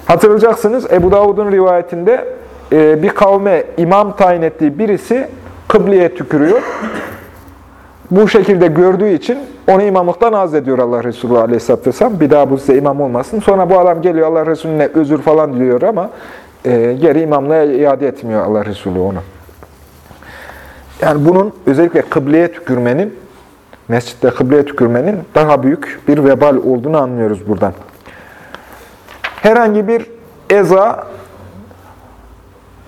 Hatırlayacaksınız Ebu Davud'un rivayetinde e, bir kavme imam tayin ettiği birisi kıbleye tükürüyor. Bu şekilde gördüğü için onu imamlıktan az ediyor Allah Resulü Aleyhisselatü Vesselam. Bir daha bu size imam olmasın. Sonra bu adam geliyor Allah Resulüne özür falan diliyor ama e, geri imamlığa iade etmiyor Allah Resulü onu. Yani bunun özellikle kıbleye tükürmenin, mescitte kıbleye tükürmenin daha büyük bir vebal olduğunu anlıyoruz buradan. Herhangi bir eza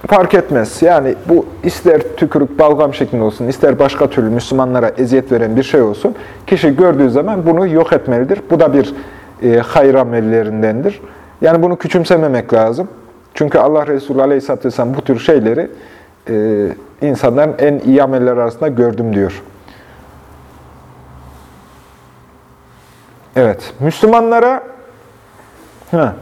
fark etmez. Yani bu ister tükürük, balgam şeklinde olsun, ister başka türlü Müslümanlara eziyet veren bir şey olsun. Kişi gördüğü zaman bunu yok etmelidir. Bu da bir e, hayır amellerindendir. Yani bunu küçümsememek lazım. Çünkü Allah Resulü Aleyhisselatü Vesselam bu tür şeyleri e, insanların en iyi ameller arasında gördüm diyor. Evet, Müslümanlara ha,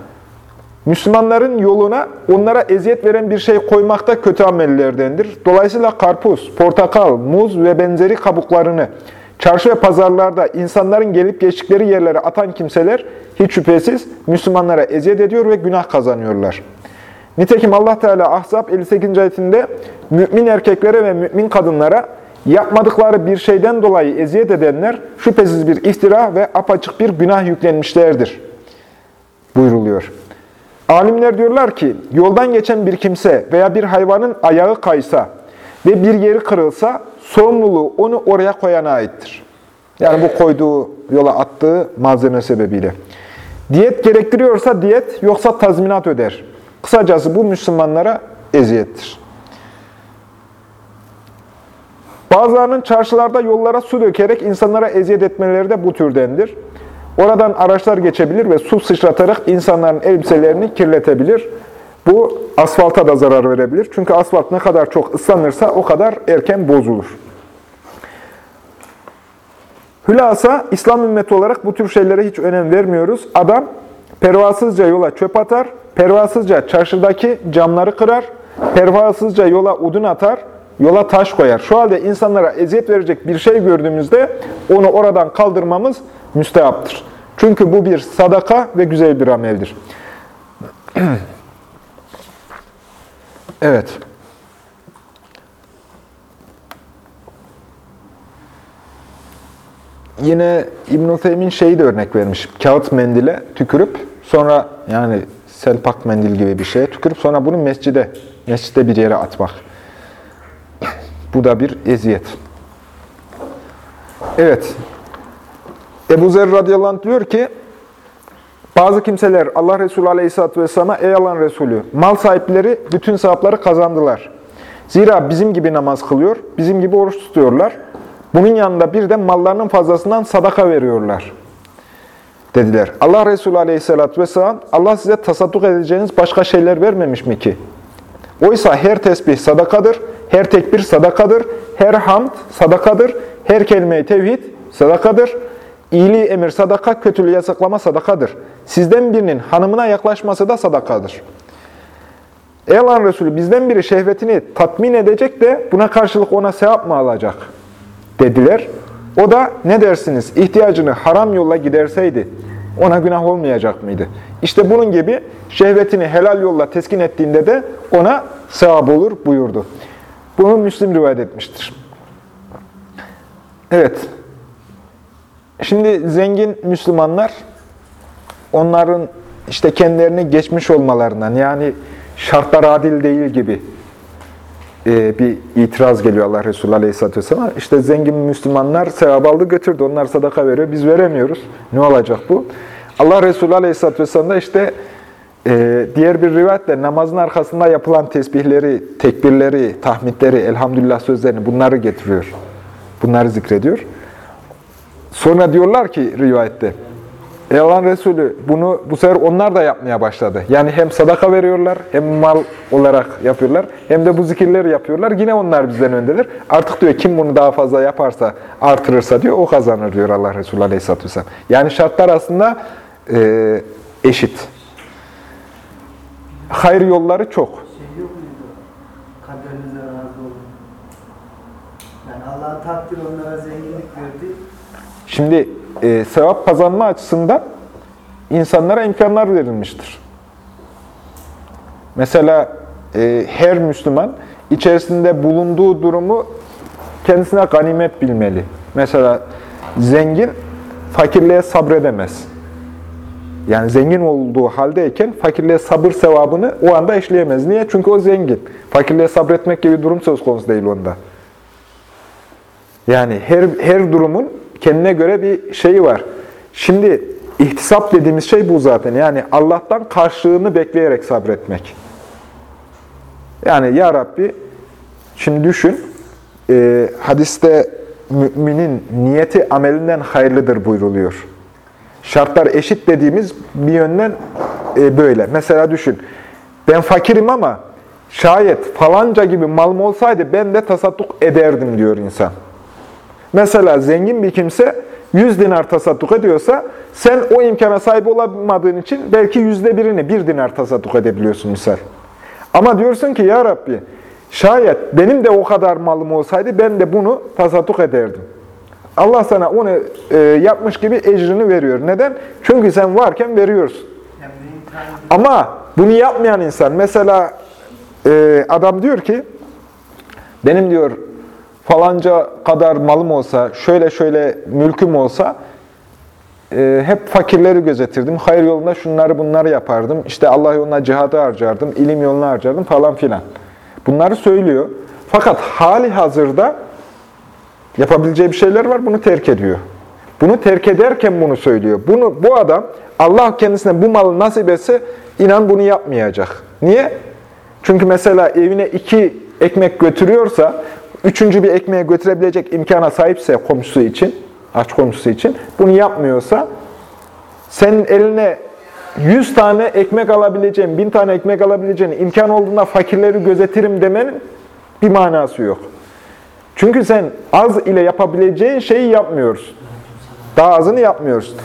Müslümanların yoluna onlara eziyet veren bir şey koymak da kötü amellerdendir. Dolayısıyla karpuz, portakal, muz ve benzeri kabuklarını çarşı ve pazarlarda insanların gelip geçtikleri yerlere atan kimseler hiç şüphesiz Müslümanlara eziyet ediyor ve günah kazanıyorlar. Nitekim Allah Teala Ahzab 58. ayetinde mümin erkeklere ve mümin kadınlara yapmadıkları bir şeyden dolayı eziyet edenler şüphesiz bir iftira ve apaçık bir günah yüklenmişlerdir buyruluyor. Alimler diyorlar ki yoldan geçen bir kimse veya bir hayvanın ayağı kaysa ve bir yeri kırılsa sorumluluğu onu oraya koyana aittir. Yani bu koyduğu yola attığı malzeme sebebiyle. Diyet gerektiriyorsa diyet yoksa tazminat öder. Kısacası bu Müslümanlara eziyettir. Bazılarının çarşılarda yollara su dökerek insanlara eziyet etmeleri de bu türdendir. Oradan araçlar geçebilir ve su sıçratarak insanların elbiselerini kirletebilir. Bu asfalta da zarar verebilir. Çünkü asfalt ne kadar çok ıslanırsa o kadar erken bozulur. Hülasa, İslam ümmeti olarak bu tür şeylere hiç önem vermiyoruz. Adam pervasızca yola çöp atar, pervasızca çarşıdaki camları kırar, pervasızca yola odun atar, yola taş koyar. Şu halde insanlara eziyet verecek bir şey gördüğümüzde onu oradan kaldırmamız müstehaptır. Çünkü bu bir sadaka ve güzel bir ameldir. evet. Yine İbn-i Teymin şeyi de örnek vermiş. Kağıt mendile tükürüp sonra yani selpak mendil gibi bir şeye tükürüp sonra bunu mescide, mescide bir yere atmak. Bu da bir eziyet. Evet. Ebu Zer radıyallahu diyor ki, bazı kimseler Allah Resulü aleyhisselatü vesselam'a ey Allah'ın Resulü, mal sahipleri bütün sevapları kazandılar. Zira bizim gibi namaz kılıyor, bizim gibi oruç tutuyorlar. Bunun yanında bir de mallarının fazlasından sadaka veriyorlar. Dediler. Allah Resulü aleyhisselatü vesselam, Allah size tasadduk edeceğiniz başka şeyler vermemiş mi ki? Oysa her tesbih sadakadır, her tekbir sadakadır, her hamd sadakadır, her kelime-i tevhid sadakadır. İyiliği emir sadaka, kötülüğü yasaklama sadakadır. Sizden birinin hanımına yaklaşması da sadakadır. Ey Allah'ın Resulü bizden biri şehvetini tatmin edecek de buna karşılık ona sevap mı alacak? Dediler. O da ne dersiniz ihtiyacını haram yolla giderseydi ona günah olmayacak mıydı? İşte bunun gibi şehvetini helal yolla teskin ettiğinde de ona sevap olur buyurdu. Bunu Müslim rivayet etmiştir. Evet. Şimdi zengin Müslümanlar onların işte kendilerini geçmiş olmalarından yani şartlar adil değil gibi e, bir itiraz geliyor Allah Resulü Aleyhisselatü Vesselam. İşte zengin Müslümanlar sevap aldı götürdü. Onlar sadaka veriyor. Biz veremiyoruz. Ne olacak bu? Allah Resulü Aleyhisselatü Vesselam da işte e, diğer bir rivayetle namazın arkasında yapılan tesbihleri, tekbirleri, tahmidleri, elhamdülillah sözlerini bunları getiriyor. Bunları zikrediyor. Sonra diyorlar ki rivayette, Ey Allah'ın Resulü bunu bu sefer onlar da yapmaya başladı. Yani hem sadaka veriyorlar, hem mal olarak yapıyorlar, hem de bu zikirleri yapıyorlar. Yine onlar bizden öndedir. Artık diyor kim bunu daha fazla yaparsa, artırırsa diyor o kazanır diyor Allah Resulü Aleyhisselatü Vesselam. Yani şartlar aslında e, eşit. Hayır yolları çok. Şey Allah takdir onlara zenginlik verdi. Şimdi e, sevap kazanma açısından insanlara imkanlar verilmiştir. Mesela e, her Müslüman içerisinde bulunduğu durumu kendisine ganimet bilmeli. Mesela zengin fakirliğe sabredemez. Yani zengin olduğu haldeyken fakirliğe sabır sevabını o anda işleyemez. Niye? Çünkü o zengin. Fakirliğe sabretmek gibi bir durum söz konusu değil onda. Yani her, her durumun kendine göre bir şeyi var. Şimdi ihtisap dediğimiz şey bu zaten. Yani Allah'tan karşılığını bekleyerek sabretmek. Yani Ya Rabbi, şimdi düşün, e, hadiste müminin niyeti amelinden hayırlıdır buyruluyor. Şartlar eşit dediğimiz bir yönden e, böyle. Mesela düşün, ben fakirim ama şayet falanca gibi malım olsaydı ben de tasadduk ederdim diyor insan. Mesela zengin bir kimse 100 dinar tasadduk ediyorsa sen o imkana sahip olamadığın için belki yüzde birini bir dinar tasadduk edebiliyorsun misal. Ama diyorsun ki ya Rabbi şayet benim de o kadar malım olsaydı ben de bunu tasadduk ederdim. Allah sana onu e, yapmış gibi ecrini veriyor. Neden? Çünkü sen varken veriyorsun. Ama bunu yapmayan insan, mesela e, adam diyor ki, benim diyor falanca kadar malım olsa, şöyle şöyle mülküm olsa, e, hep fakirleri gözetirdim. Hayır yolunda şunları bunları yapardım. İşte Allah yoluna cihada harcardım, ilim yoluna harcardım falan filan. Bunları söylüyor. Fakat hali hazırda yapabileceği bir şeyler var, bunu terk ediyor. Bunu terk ederken bunu söylüyor. Bunu Bu adam Allah kendisine bu malı nasip etse inan bunu yapmayacak. Niye? Çünkü mesela evine iki ekmek götürüyorsa, üçüncü bir ekmeğe götürebilecek imkana sahipse komşusu için, aç komşusu için, bunu yapmıyorsa, senin eline 100 tane ekmek alabileceğin, 1000 tane ekmek alabileceğin imkan olduğunda fakirleri gözetirim demenin bir manası yok. Çünkü sen az ile yapabileceğin şeyi yapmıyorsun. Daha azını yapmıyoruz.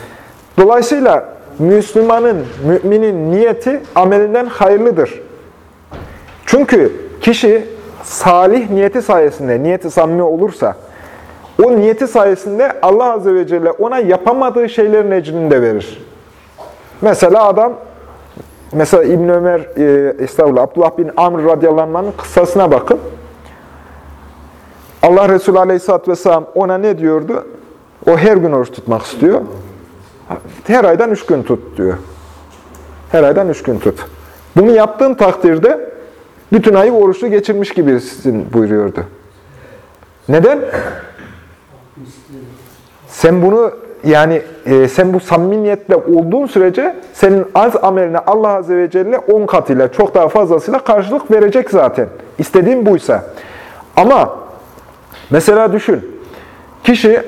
Dolayısıyla Müslümanın, müminin niyeti amelinden hayırlıdır. Çünkü kişi salih niyeti sayesinde, niyeti samimi olursa, o niyeti sayesinde Allah Azze ve Celle ona yapamadığı şeylerin ecrini de verir. Mesela adam, mesela İbn Ömer, e, estağfurullah, Abdullah bin Amr radıyallahu anh'ın kıssasına bakın. Allah Resulü aleyhisselatü vesselam ona ne diyordu? O her gün oruç tutmak istiyor. Her aydan üç gün tut diyor. Her aydan üç gün tut. Bunu yaptığın takdirde bütün ayı oruçlu geçirmiş gibisin buyuruyordu. Neden? Sen bunu yani e, sen bu samimiyetle olduğun sürece senin az ameline Allah Azze ve Celle 10 katıyla çok daha fazlasıyla karşılık verecek zaten. İstediğin buysa. Ama mesela düşün. Kişi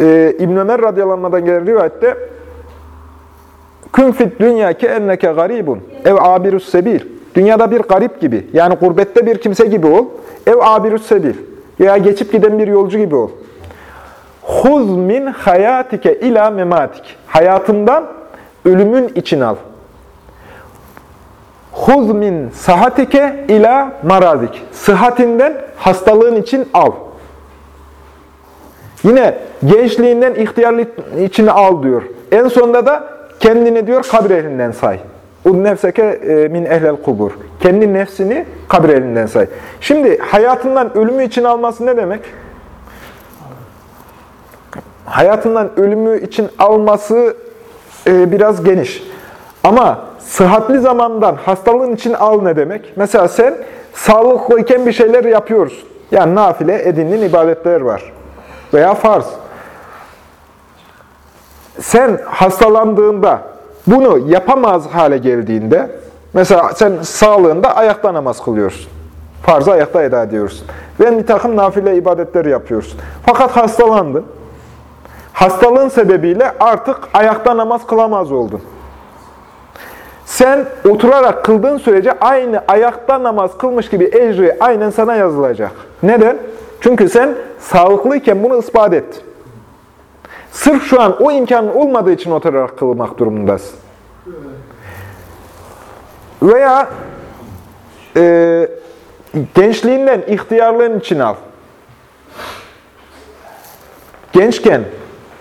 e, İbn Ömer radıyallahu gelen rivayette Kün fit dünya ki enneke garibun ev abirus sebil. Dünyada bir garip gibi, yani gurbette bir kimse gibi ol. Ev abirus sebil. Veya geçip giden bir yolcu gibi ol. Huz min hayatike ila mematik. Hayatından ölümün için al. Huz min sahatike ila marazik. Sıhhatinden hastalığın için al. Yine gençliğinden ihtiyarlık için al diyor. En sonunda da kendini diyor kabir ehlinden say. Un nefseke e, min ehlel kubur. Kendi nefsini kabir ehlinden say. Şimdi hayatından ölümü için alması ne demek? Hayatından ölümü için alması e, biraz geniş. Ama sıhhatli zamandan hastalığın için al ne demek? Mesela sen sağlıklıyken bir şeyler yapıyorsun. Yani nafile edindiğin ibadetler var. Veya farz. Sen hastalandığında bunu yapamaz hale geldiğinde, mesela sen sağlığında ayakta namaz kılıyorsun. Farzı ayakta eda ediyorsun. Ve bir takım nafile ibadetler yapıyorsun. Fakat hastalandın. Hastalığın sebebiyle artık ayakta namaz kılamaz oldun. Sen oturarak kıldığın sürece aynı ayakta namaz kılmış gibi ecri aynen sana yazılacak. Neden? Çünkü sen sağlıklıyken bunu ispat ettin. Sırf şu an o imkanın olmadığı için oturarak kılmak durumundasın. Veya e, gençliğinden ihtiyarlığın için al. Gençken,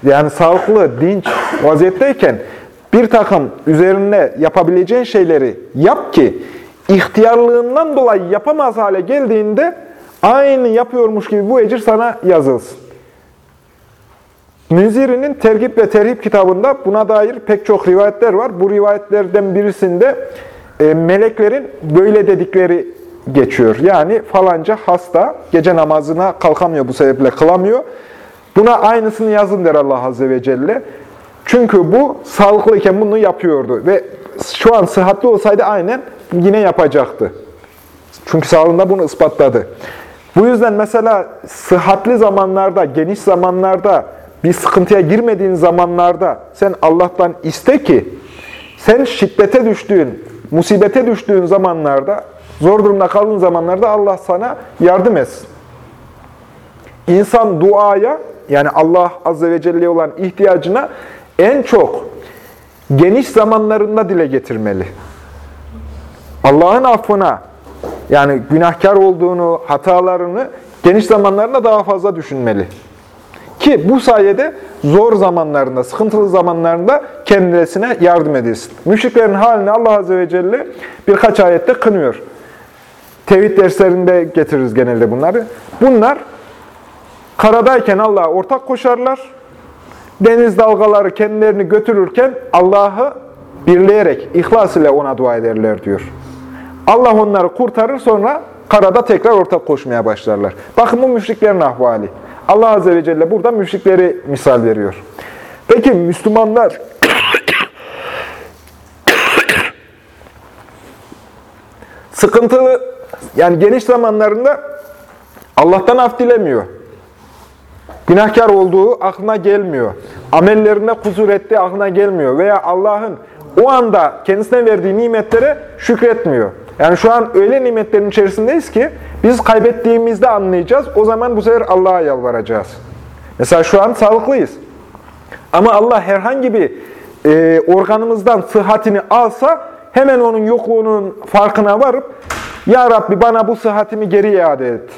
yani sağlıklı, dinç vaziyetteyken bir takım üzerine yapabileceğin şeyleri yap ki ihtiyarlığından dolayı yapamaz hale geldiğinde aynı yapıyormuş gibi bu ecir sana yazılsın. Münziri'nin Tergip ve Terhip kitabında buna dair pek çok rivayetler var. Bu rivayetlerden birisinde e, meleklerin böyle dedikleri geçiyor. Yani falanca hasta gece namazına kalkamıyor bu sebeple kılamıyor. Buna aynısını yazın der Allah Azze ve Celle. Çünkü bu sağlıklıyken bunu yapıyordu ve şu an sıhhatli olsaydı aynen yine yapacaktı. Çünkü sağlığında bunu ispatladı. Bu yüzden mesela sıhhatli zamanlarda, geniş zamanlarda, bir sıkıntıya girmediğin zamanlarda sen Allah'tan iste ki sen şiddete düştüğün, musibete düştüğün zamanlarda, zor durumda kaldığın zamanlarda Allah sana yardım etsin. İnsan duaya, yani Allah Azze ve Celle'ye olan ihtiyacına en çok geniş zamanlarında dile getirmeli. Allah'ın affına, yani günahkar olduğunu, hatalarını geniş zamanlarında daha fazla düşünmeli. Ki bu sayede zor zamanlarında, sıkıntılı zamanlarında kendisine yardım edilsin. Müşriklerin halini Allah Azze ve Celle birkaç ayette kınıyor. Tevhid derslerinde getiririz genelde bunları. Bunlar karadayken Allah'a ortak koşarlar. Deniz dalgaları kendilerini götürürken Allah'ı birleyerek, ihlas ile ona dua ederler diyor. Allah onları kurtarır sonra karada tekrar ortak koşmaya başlarlar. Bakın bu müşriklerin ahvali. Allah Azze ve Celle burada müşrikleri misal veriyor. Peki Müslümanlar sıkıntılı yani geniş zamanlarında Allah'tan af dilemiyor. Günahkar olduğu aklına gelmiyor. Amellerinde kusur ettiği aklına gelmiyor. Veya Allah'ın o anda kendisine verdiği nimetlere şükretmiyor. Yani şu an öyle nimetlerin içerisindeyiz ki biz kaybettiğimizde anlayacağız. O zaman bu sefer Allah'a yalvaracağız. Mesela şu an sağlıklıyız. Ama Allah herhangi bir e, organımızdan sıhhatini alsa hemen onun yokluğunun farkına varıp Ya Rabbi bana bu sıhhatimi geri iade et.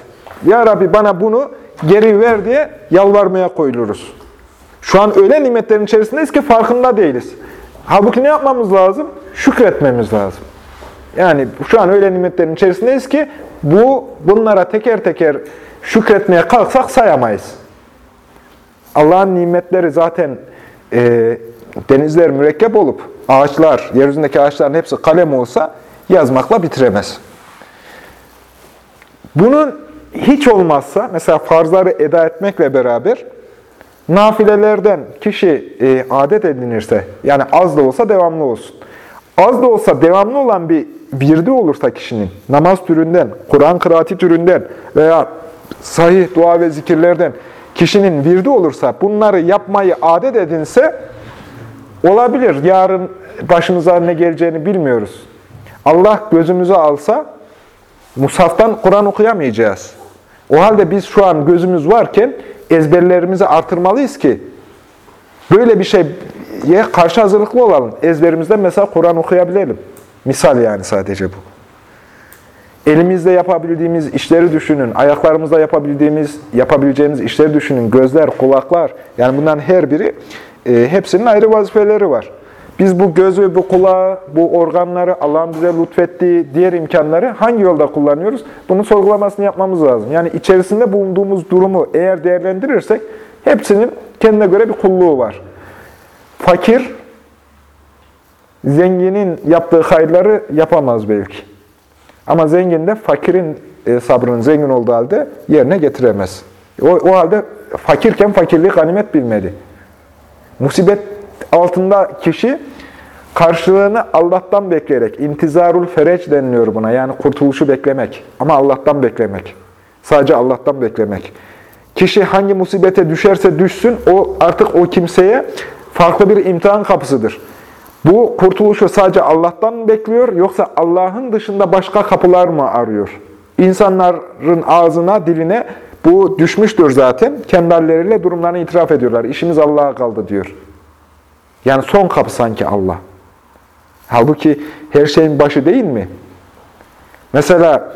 Ya Rabbi bana bunu geri ver diye yalvarmaya koyuluruz. Şu an öyle nimetlerin içerisindeyiz ki farkında değiliz. Halbuki ne yapmamız lazım? Şükretmemiz lazım. Yani şu an öyle nimetlerin içerisindeyiz ki bu bunlara teker teker şükretmeye kalksak sayamayız. Allah'ın nimetleri zaten e, denizler mürekkep olup ağaçlar, yeryüzündeki ağaçların hepsi kalem olsa yazmakla bitiremez. Bunun hiç olmazsa mesela farzları eda etmekle beraber nafilelerden kişi e, adet edinirse yani az da olsa devamlı olsun. Az da olsa devamlı olan bir birdi olursa kişinin namaz türünden, Kur'an kıraati türünden veya sahih dua ve zikirlerden kişinin virdi olursa bunları yapmayı adet edinse olabilir. Yarın başımıza ne geleceğini bilmiyoruz. Allah gözümüzü alsa Musaf'tan Kur'an okuyamayacağız. O halde biz şu an gözümüz varken ezberlerimizi artırmalıyız ki böyle bir şeye karşı hazırlıklı olalım. Ezberimizde mesela Kur'an okuyabilelim. Misal yani sadece bu. Elimizde yapabildiğimiz işleri düşünün. Ayaklarımızda yapabildiğimiz, yapabileceğimiz işleri düşünün. Gözler, kulaklar. Yani bunların her biri, e, hepsinin ayrı vazifeleri var. Biz bu göz ve bu kulağı, bu organları, Allah'ın bize lütfettiği diğer imkanları hangi yolda kullanıyoruz? Bunun sorgulamasını yapmamız lazım. Yani içerisinde bulunduğumuz durumu eğer değerlendirirsek hepsinin kendine göre bir kulluğu var. Fakir, zenginin yaptığı hayırları yapamaz belki. Ama zengin de fakirin e, sabrının zengin olduğu halde yerine getiremez. O, o halde fakirken fakirliği ganimet bilmedi. Musibet altında kişi karşılığını Allah'tan bekleyerek, intizarul fereç deniliyor buna. Yani kurtuluşu beklemek ama Allah'tan beklemek. Sadece Allah'tan beklemek. Kişi hangi musibete düşerse düşsün, o artık o kimseye farklı bir imtihan kapısıdır. Bu kurtuluşu sadece Allah'tan mı bekliyor yoksa Allah'ın dışında başka kapılar mı arıyor? İnsanların ağzına, diline bu düşmüştür zaten. Kendi halleriyle durumlarını itiraf ediyorlar. İşimiz Allah'a kaldı diyor. Yani son kapı sanki Allah. Halbuki her şeyin başı değil mi? Mesela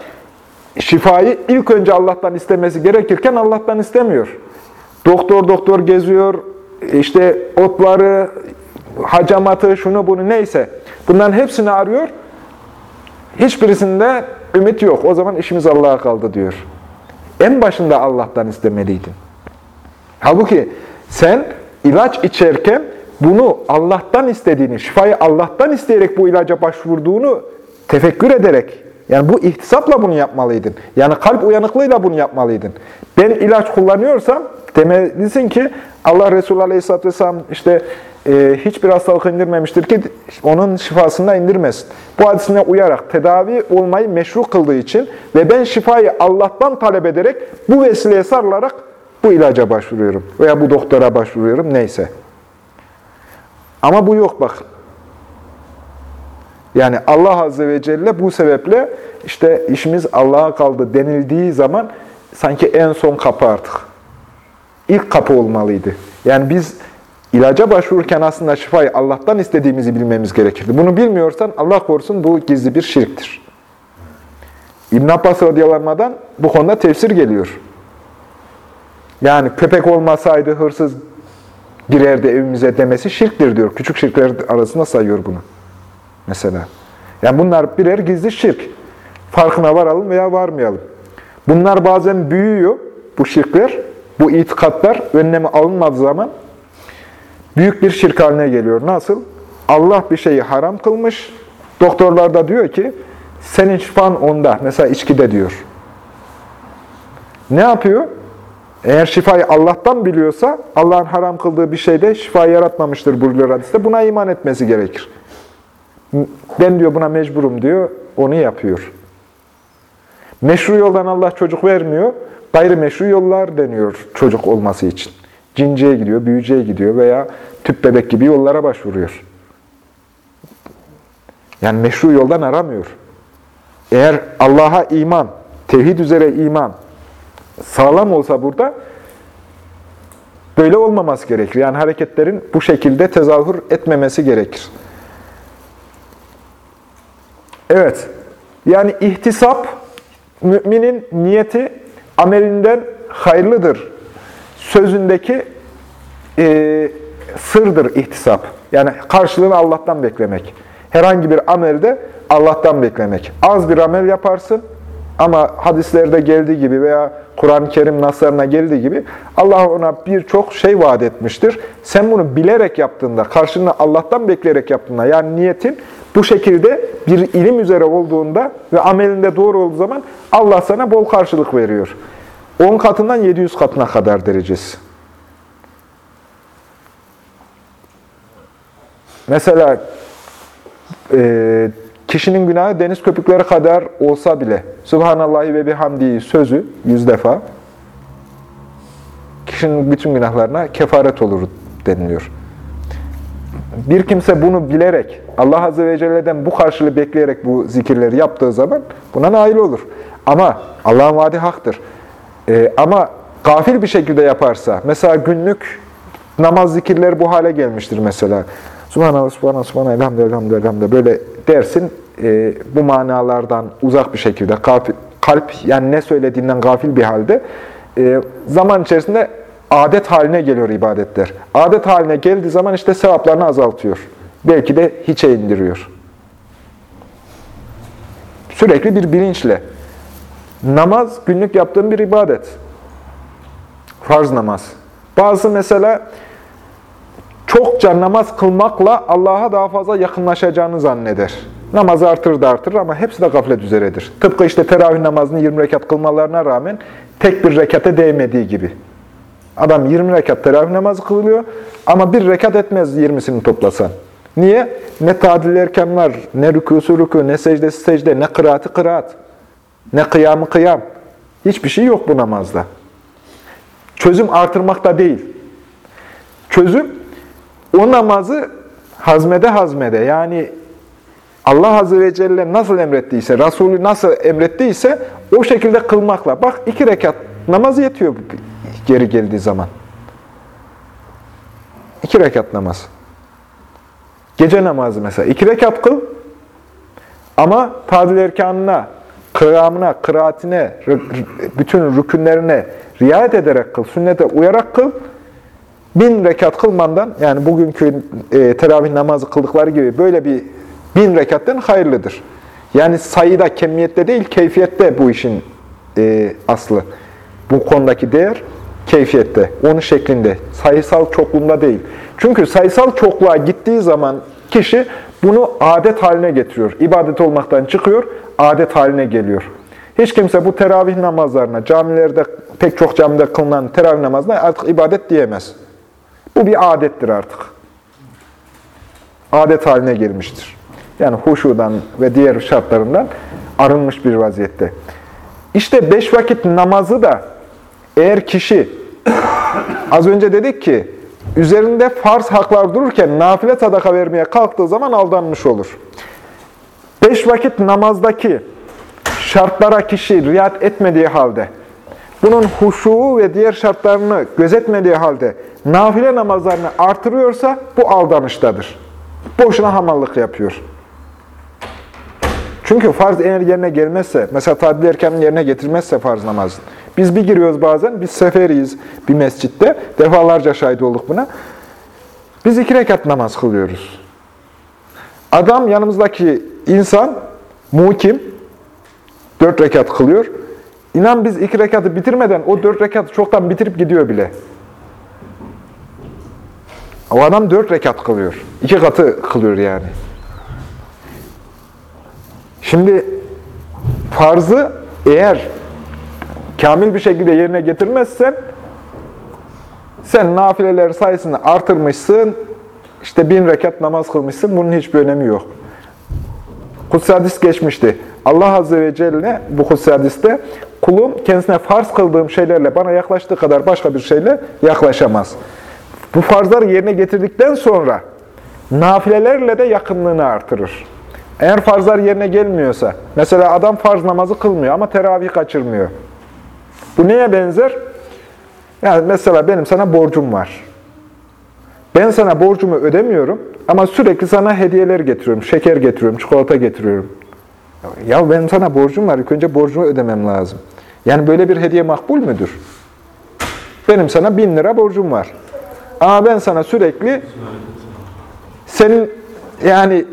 şifayı ilk önce Allah'tan istemesi gerekirken Allah'tan istemiyor. Doktor doktor geziyor, işte otları, hacamatı, şunu bunu neyse. Bunların hepsini arıyor. Hiçbirisinde ümit yok. O zaman işimiz Allah'a kaldı diyor. En başında Allah'tan istemeliydin. Halbuki sen ilaç içerken bunu Allah'tan istediğini, şifayı Allah'tan isteyerek bu ilaca başvurduğunu tefekkür ederek, yani bu ihtisapla bunu yapmalıydın. Yani kalp uyanıklığıyla bunu yapmalıydın. Ben ilaç kullanıyorsam demelisin ki Allah Resulü Aleyhisselatü Vesselam işte e, hiçbir hastalık indirmemiştir ki onun şifasında indirmesin. Bu hadisine uyarak tedavi olmayı meşru kıldığı için ve ben şifayı Allah'tan talep ederek bu vesileye sarılarak bu ilaca başvuruyorum veya bu doktora başvuruyorum neyse. Ama bu yok bak. Yani Allah Azze ve Celle bu sebeple işte işimiz Allah'a kaldı denildiği zaman sanki en son kapı artık. İlk kapı olmalıydı. Yani biz ilaca başvururken aslında şifayı Allah'tan istediğimizi bilmemiz gerekirdi. Bunu bilmiyorsan Allah korusun bu gizli bir şirktir. İbn Abbas radıyallahu bu konuda tefsir geliyor. Yani köpek olmasaydı hırsız girerdi evimize demesi şirktir diyor. Küçük şirkler arasında sayıyor bunu. Mesela. Yani bunlar birer gizli şirk. Farkına varalım veya varmayalım. Bunlar bazen büyüyor, bu şirkler, bu itikatlar önlemi alınmadığı zaman büyük bir şirk haline geliyor. Nasıl? Allah bir şeyi haram kılmış. Doktorlar da diyor ki, senin şifan onda. Mesela içkide diyor. Ne yapıyor? Eğer şifayı Allah'tan biliyorsa, Allah'ın haram kıldığı bir şeyde şifayı yaratmamıştır buyuruyor hadiste. Buna iman etmesi gerekir. Ben diyor buna mecburum diyor, onu yapıyor. Meşru yoldan Allah çocuk vermiyor, gayrimeşru yollar deniyor çocuk olması için. Cinciye gidiyor, büyücüye gidiyor veya tüp bebek gibi yollara başvuruyor. Yani meşru yoldan aramıyor. Eğer Allah'a iman, tevhid üzere iman sağlam olsa burada böyle olmaması gerekir. Yani hareketlerin bu şekilde tezahür etmemesi gerekir. Evet, Yani ihtisap, müminin niyeti amelinden hayırlıdır. Sözündeki e, sırdır ihtisap. Yani karşılığını Allah'tan beklemek. Herhangi bir amelde Allah'tan beklemek. Az bir amel yaparsın ama hadislerde geldiği gibi veya Kur'an-ı Kerim naslarına geldiği gibi Allah ona birçok şey vaat etmiştir. Sen bunu bilerek yaptığında, karşılığını Allah'tan bekleyerek yaptığında, yani niyetin bu şekilde bir ilim üzere olduğunda ve amelinde doğru olduğu zaman Allah sana bol karşılık veriyor. 10 katından 700 katına kadar derecesi. Mesela e, kişinin günahı deniz köpükleri kadar olsa bile Subhanallahi ve bihamdihi sözü yüz defa kişinin bütün günahlarına kefaret olur deniliyor. Bir kimse bunu bilerek, Allah Azze ve Celle'den bu karşılığı bekleyerek bu zikirleri yaptığı zaman buna nail olur. Ama Allah'ın vaadi haktır. Ee, ama gafil bir şekilde yaparsa, mesela günlük namaz zikirleri bu hale gelmiştir mesela. Subhanallah, subhanallah, subhanallah, elhamdülillah, elhamdülillah, elhamdülillah. Böyle dersin, e, bu manalardan uzak bir şekilde, kalp, kalp yani ne söylediğinden gafil bir halde, e, zaman içerisinde adet haline geliyor ibadetler. Adet haline geldiği zaman işte sevaplarını azaltıyor. Belki de hiçe indiriyor. Sürekli bir bilinçle. Namaz günlük yaptığım bir ibadet. Farz namaz. Bazı mesela çokça namaz kılmakla Allah'a daha fazla yakınlaşacağını zanneder. Namazı artırır da artırır ama hepsi de gaflet üzeredir. Tıpkı işte teravih namazını 20 rekat kılmalarına rağmen tek bir rekate değmediği gibi. Adam 20 rekat teravih namazı kılıyor ama bir rekat etmez 20'sini toplasan. Niye? Ne tadil erken var, ne rükûsu rükû, ne secdesi secde, ne kıraatı kıraat, ne kıyamı kıyam. Hiçbir şey yok bu namazda. Çözüm artırmakta değil. Çözüm o namazı hazmede hazmede yani Allah Azze ve Celle nasıl emrettiyse, Resulü nasıl emrettiyse o şekilde kılmakla. Bak iki rekat namaz yetiyor geri geldiği zaman. İki rekat namaz. Gece namazı mesela. iki rekat kıl ama tadil erkanına, kıyamına, kıraatine, bütün rükünlerine riayet ederek kıl, sünnete uyarak kıl. Bin rekat kılmandan, yani bugünkü e, teravih namazı kıldıkları gibi böyle bir bin rekattan hayırlıdır. Yani sayıda, kemiyette değil, keyfiyette bu işin e, aslı. Bu konudaki değer keyfiyette, onun şeklinde, sayısal çokluğunda değil. Çünkü sayısal çokluğa gittiği zaman kişi bunu adet haline getiriyor. İbadet olmaktan çıkıyor, adet haline geliyor. Hiç kimse bu teravih namazlarına, camilerde, pek çok camide kılınan teravih namazına artık ibadet diyemez. Bu bir adettir artık. Adet haline gelmiştir. Yani huşudan ve diğer şartlarından arınmış bir vaziyette. İşte beş vakit namazı da eğer kişi, az önce dedik ki, üzerinde farz haklar dururken nafile sadaka vermeye kalktığı zaman aldanmış olur. Beş vakit namazdaki şartlara kişi riayet etmediği halde, bunun huşu ve diğer şartlarını gözetmediği halde nafile namazlarını artırıyorsa bu aldanıştadır. Boşuna hamallık yapıyor. Çünkü farz eğer yerine gelmezse, mesela tadil erkenin yerine getirmezse farz namazın. Biz bir giriyoruz bazen, biz seferiyiz bir mescitte, defalarca şahit olduk buna. Biz iki rekat namaz kılıyoruz. Adam yanımızdaki insan, muhkim, dört rekat kılıyor. İnan biz iki rekatı bitirmeden o dört rekatı çoktan bitirip gidiyor bile. O adam dört rekat kılıyor. İki katı kılıyor yani. Şimdi farzı eğer kamil bir şekilde yerine getirmezsen sen nafileler sayısını artırmışsın, işte bin rekat namaz kılmışsın, bunun hiçbir önemi yok. Kutsi hadis geçmişti. Allah Azze ve Celle bu kutsi hadiste kulum kendisine farz kıldığım şeylerle bana yaklaştığı kadar başka bir şeyle yaklaşamaz. Bu farzları yerine getirdikten sonra nafilelerle de yakınlığını artırır. Eğer farzlar yerine gelmiyorsa, mesela adam farz namazı kılmıyor ama teravih kaçırmıyor. Bu neye benzer? Yani mesela benim sana borcum var. Ben sana borcumu ödemiyorum ama sürekli sana hediyeler getiriyorum, şeker getiriyorum, çikolata getiriyorum. Ya benim sana borcum var. İlk önce borcumu ödemem lazım. Yani böyle bir hediye makbul müdür? Benim sana bin lira borcum var. Ama ben sana sürekli senin yani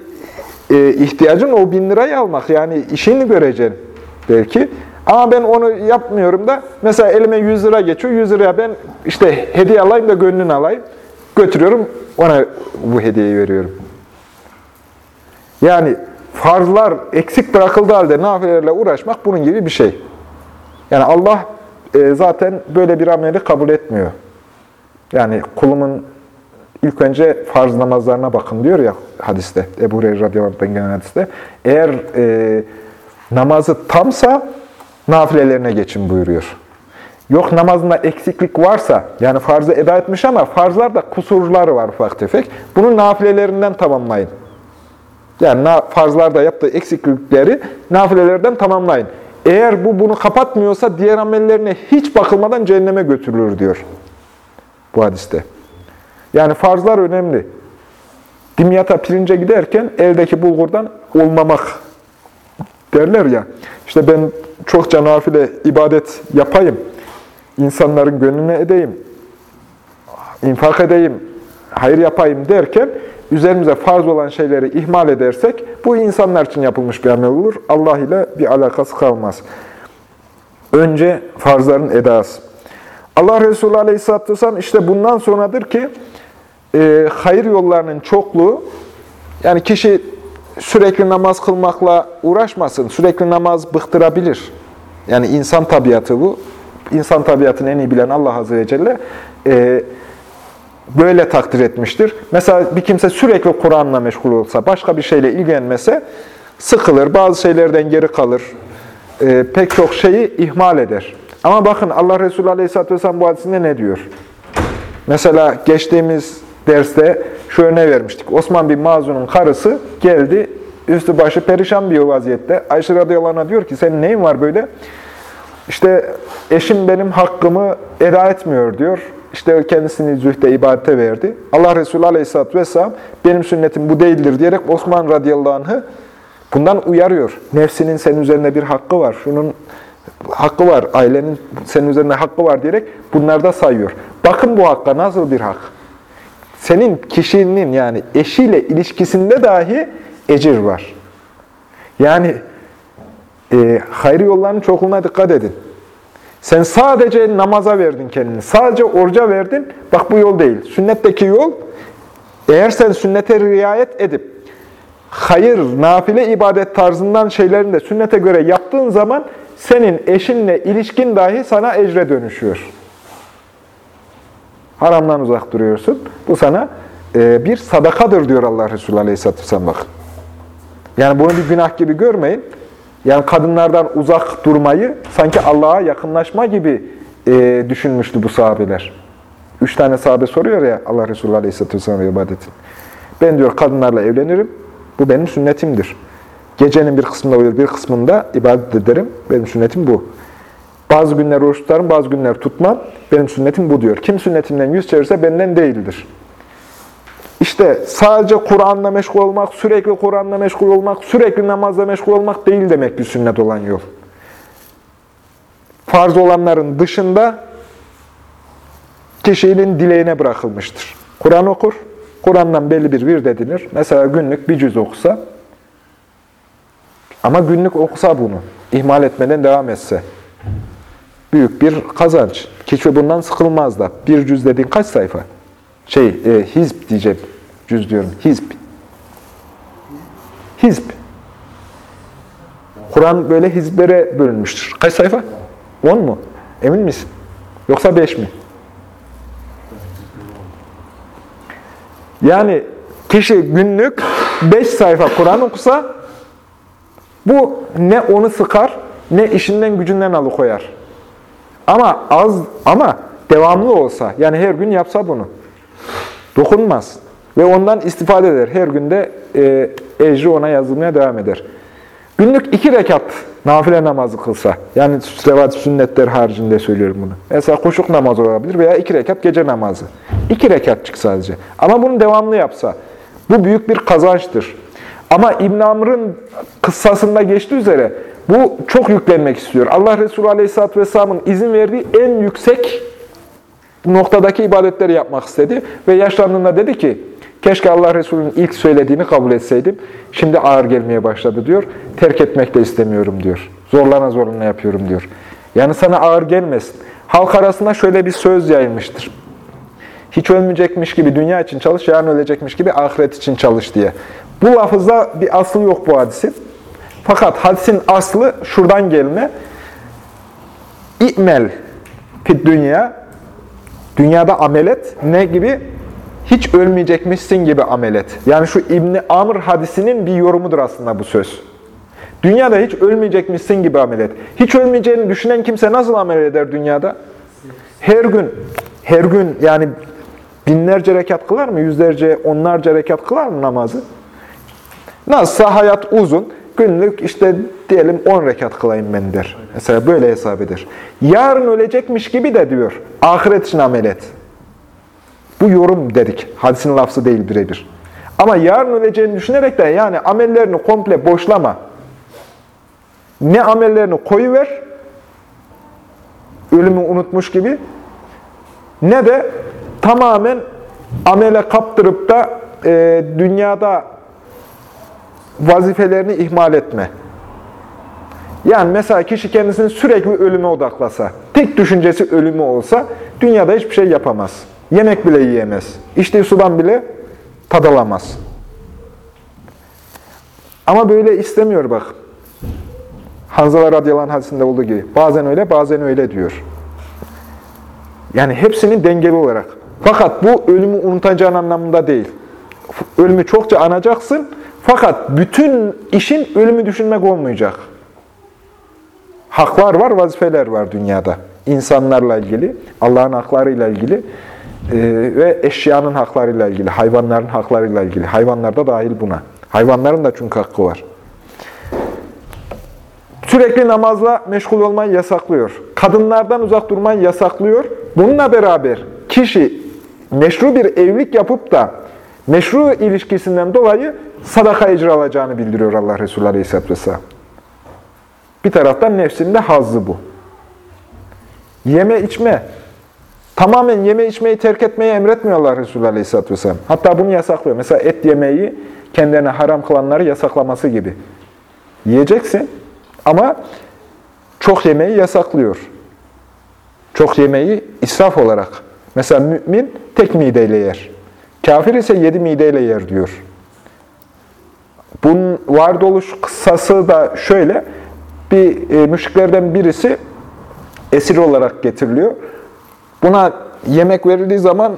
e, ihtiyacın o bin lirayı almak. Yani işini göreceksin belki. Ama ben onu yapmıyorum da mesela elime 100 lira geçiyor. 100 liraya ben işte hediye alayım da gönlünü alayım. Götürüyorum ona bu hediyeyi veriyorum. Yani farzlar eksik bırakıldığı halde nafilelerle uğraşmak bunun gibi bir şey. Yani Allah e, zaten böyle bir ameli kabul etmiyor. Yani kulumun ilk önce farz namazlarına bakın diyor ya hadiste, Ebu Hureyre radıyallahu gelen hadiste. Eğer e, namazı tamsa nafilelerine geçin buyuruyor. Yok namazında eksiklik varsa, yani farzı eda etmiş ama farzlarda kusurları var ufak tefek. Bunu nafilelerinden tamamlayın. Yani farzlarda yaptığı eksiklikleri nafilelerden tamamlayın. Eğer bu bunu kapatmıyorsa diğer amellerine hiç bakılmadan cehenneme götürülür diyor bu hadiste. Yani farzlar önemli. Dimyata pirince giderken eldeki bulgurdan olmamak derler ya. İşte ben çokça nafile ibadet yapayım, insanların gönlüne edeyim, infak edeyim, hayır yapayım derken üzerimize farz olan şeyleri ihmal edersek bu insanlar için yapılmış bir amel olur. Allah ile bir alakası kalmaz. Önce farzların edası. Allah Resulü Aleyhisselatü Vesselam işte bundan sonradır ki e, hayır yollarının çokluğu yani kişi sürekli namaz kılmakla uğraşmasın. Sürekli namaz bıktırabilir. Yani insan tabiatı bu. İnsan tabiatını en iyi bilen Allah Azze ve Celle e, böyle takdir etmiştir. Mesela bir kimse sürekli Kur'an'la meşgul olsa, başka bir şeyle ilgilenmese sıkılır, bazı şeylerden geri kalır. E, pek çok şeyi ihmal eder. Ama bakın Allah Resulü Aleyhisselatü Vesselam bu hadisinde ne diyor? Mesela geçtiğimiz derste şu örneği vermiştik. Osman bin Mazun'un karısı geldi, üstü başı perişan bir vaziyette. Ayşe radıyallahu anh'a diyor ki, senin neyin var böyle? İşte eşim benim hakkımı eda etmiyor diyor. İşte kendisini zühde ibadete verdi. Allah Resulü aleyhisselatü vesselam benim sünnetim bu değildir diyerek Osman radıyallahu anh'ı bundan uyarıyor. Nefsinin senin üzerinde bir hakkı var. Şunun hakkı var, ailenin senin üzerinde hakkı var diyerek bunları da sayıyor. Bakın bu hakka nasıl bir hak. Senin kişinin yani eşiyle ilişkisinde dahi ecir var. Yani e, hayır yollarının çokluğuna dikkat edin. Sen sadece namaza verdin kendini, sadece oruca verdin, bak bu yol değil. Sünnetteki yol, eğer sen sünnete riayet edip, hayır, nafile ibadet tarzından şeylerini de sünnete göre yaptığın zaman, senin eşinle ilişkin dahi sana ecre dönüşüyor. Haramdan uzak duruyorsun. Bu sana e, bir sadakadır diyor Allah Resulü Aleyhisselatü Vesselam. Yani bunu bir günah gibi görmeyin. Yani kadınlardan uzak durmayı sanki Allah'a yakınlaşma gibi e, düşünmüştü bu sahabeler. Üç tane sahabe soruyor ya Allah Resulü Aleyhisselatü Vesselam ibadetin. Ben diyor kadınlarla evlenirim. Bu benim sünnetimdir. Gecenin bir kısmında uyur, bir kısmında ibadet ederim. Benim sünnetim bu. Bazı günler oruç tutarım, bazı günler tutmam. Benim sünnetim bu diyor. Kim sünnetimden yüz çevirirse benden değildir. İşte sadece Kur'an'la meşgul olmak, sürekli Kur'an'la meşgul olmak, sürekli namazla meşgul olmak değil demek bir sünnet olan yol. Farz olanların dışında kişinin dileğine bırakılmıştır. Kur'an okur, Kur'an'dan belli bir vird edinir. Mesela günlük bir cüz okusa, ama günlük okusa bunu, ihmal etmeden devam etse, büyük bir kazanç. Kişi bundan sıkılmaz da. Bir cüz dediğin kaç sayfa? Şey, e, hizb diyeceğim. Cüz diyorum. Hizb. Hizb. Kur'an böyle hizblere bölünmüştür. Kaç sayfa? 10 mu? Emin misin? Yoksa 5 mi? Yani kişi günlük 5 sayfa Kur'an okusa bu ne onu sıkar ne işinden gücünden alıkoyar. Ama az ama devamlı olsa yani her gün yapsa bunu dokunmaz ve ondan istifade eder. Her günde e, ecri ona yazılmaya devam eder. Günlük iki rekat nafile namazı kılsa, yani revat sünnetler haricinde söylüyorum bunu. Mesela kuşuk namazı olabilir veya iki rekat gece namazı. İki rekatçık sadece. Ama bunu devamlı yapsa, bu büyük bir kazançtır. Ama İbn Amr'ın kıssasında geçtiği üzere bu çok yüklenmek istiyor. Allah Resulü Aleyhisselatü Vesselam'ın izin verdiği en yüksek noktadaki ibadetleri yapmak istedi. Ve yaşlandığında dedi ki, keşke Allah Resulü'nün ilk söylediğini kabul etseydim. Şimdi ağır gelmeye başladı diyor. Terk etmek de istemiyorum diyor. Zorlana zorlana yapıyorum diyor. Yani sana ağır gelmesin. Halk arasında şöyle bir söz yayılmıştır. Hiç ölmeyecekmiş gibi dünya için çalış, yarın ölecekmiş gibi ahiret için çalış diye. Bu lafızda bir aslı yok bu hadisin. Fakat hadisin aslı şuradan gelme. İ'mel fid dünya Dünyada amel et. Ne gibi? Hiç ölmeyecekmişsin gibi amel et. Yani şu İbni Amr hadisinin bir yorumudur aslında bu söz. Dünyada hiç ölmeyecekmişsin gibi amel et. Hiç ölmeyeceğini düşünen kimse nasıl amel eder dünyada? Her gün, her gün yani binlerce rekat kılar mı? Yüzlerce, onlarca rekat kılar mı namazı? Nasılsa hayat uzun. Günlük işte diyelim 10 rekat kılayım ben der. Mesela böyle hesap eder. Yarın ölecekmiş gibi de diyor. Ahiret için amel et. Bu yorum dedik. Hadisin lafzı değil birebir. Ama yarın öleceğini düşünerek de yani amellerini komple boşlama. Ne amellerini koyuver, ölümü unutmuş gibi, ne de tamamen amele kaptırıp da e, dünyada vazifelerini ihmal etme. Yani mesela kişi kendisini sürekli ölüme odaklasa, tek düşüncesi ölümü olsa dünyada hiçbir şey yapamaz. Yemek bile yiyemez. İçtiği sudan bile tad alamaz. Ama böyle istemiyor bak. Hanzala radıyallahu anh hadisinde olduğu gibi. Bazen öyle, bazen öyle diyor. Yani hepsinin dengeli olarak. Fakat bu ölümü unutacağın anlamında değil. Ölümü çokça anacaksın. Fakat bütün işin ölümü düşünmek olmayacak. Haklar var, vazifeler var dünyada. İnsanlarla ilgili, Allah'ın haklarıyla ilgili e, ve eşyanın haklarıyla ilgili, hayvanların haklarıyla ilgili. Hayvanlar da dahil buna. Hayvanların da çünkü hakkı var. Sürekli namazla meşgul olmayı yasaklıyor. Kadınlardan uzak durmayı yasaklıyor. Bununla beraber kişi meşru bir evlilik yapıp da meşru ilişkisinden dolayı sadaka ecri alacağını bildiriyor Allah Resulü Aleyhisselatü Vesselam. Bir taraftan nefsinde hazzı bu. Yeme içme. Tamamen yeme içmeyi terk etmeyi emretmiyor Allah Resulü Aleyhisselatü Vesselam. Hatta bunu yasaklıyor. Mesela et yemeyi kendilerine haram kılanları yasaklaması gibi. Yiyeceksin ama çok yemeyi yasaklıyor. Çok yemeyi israf olarak. Mesela mümin tek mideyle yer. Kafir ise yedi mideyle yer diyor. Bunun varoluş kıssası da şöyle. Bir e, müşriklerden birisi esir olarak getiriliyor. Buna yemek verildiği zaman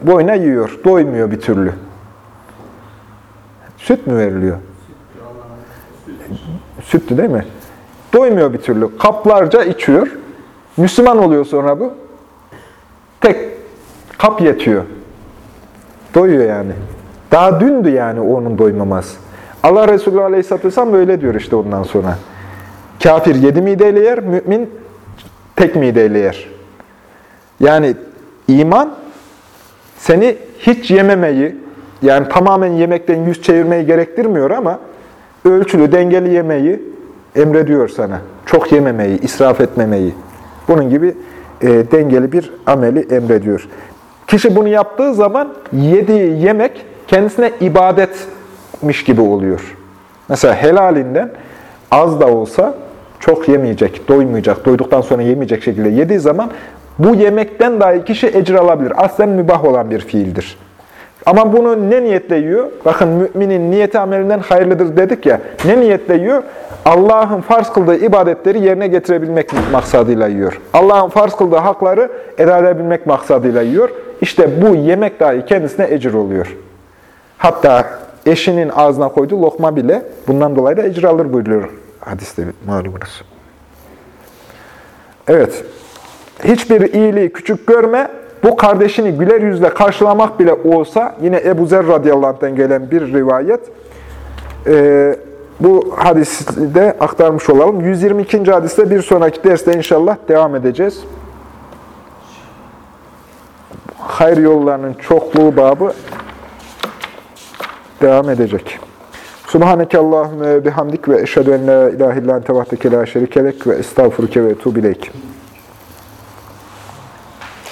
boyuna yiyor. Doymuyor bir türlü. Süt mü veriliyor? Süttü değil mi? Doymuyor bir türlü. Kaplarca içiyor. Müslüman oluyor sonra bu. Tek kap yetiyor. Doyuyor yani. Daha dündü yani onun doymaması. Allah Resulü Aleyhisselatü Vesselam böyle diyor işte ondan sonra. Kafir yedi mideyle yer, mümin tek mideyle yer. Yani iman seni hiç yememeyi, yani tamamen yemekten yüz çevirmeyi gerektirmiyor ama ölçülü, dengeli yemeyi emrediyor sana. Çok yememeyi, israf etmemeyi. Bunun gibi e, dengeli bir ameli emrediyor. Kişi bunu yaptığı zaman yediği yemek kendisine ibadetmiş gibi oluyor. Mesela helalinden az da olsa çok yemeyecek, doymayacak, doyduktan sonra yemeyecek şekilde yediği zaman bu yemekten dahi kişi ecir alabilir. Aslen mübah olan bir fiildir. Ama bunu ne niyetle yiyor? Bakın müminin niyeti amelinden hayırlıdır dedik ya. Ne niyetle yiyor? Allah'ın farz kıldığı ibadetleri yerine getirebilmek maksadıyla yiyor. Allah'ın farz kıldığı hakları eda edebilmek maksadıyla yiyor. İşte bu yemek dahi kendisine ecir oluyor. Hatta eşinin ağzına koyduğu lokma bile bundan dolayı da ecir alır buyuruyor hadiste malumunuz. Evet. Hiçbir iyiliği küçük görme. Bu kardeşini güler yüzle karşılamak bile olsa, yine Ebu Zer radıyallahu gelen bir rivayet, e, bu hadisi de aktarmış olalım. 122. hadiste bir sonraki derste inşallah devam edeceğiz. Hayır yollarının çokluğu babı devam edecek. Subhaneke Allahümme bihamdik ve eşhedü en la ilahe illan tevahdeke la şerikelek ve estağfuruke ve etubu ileyk.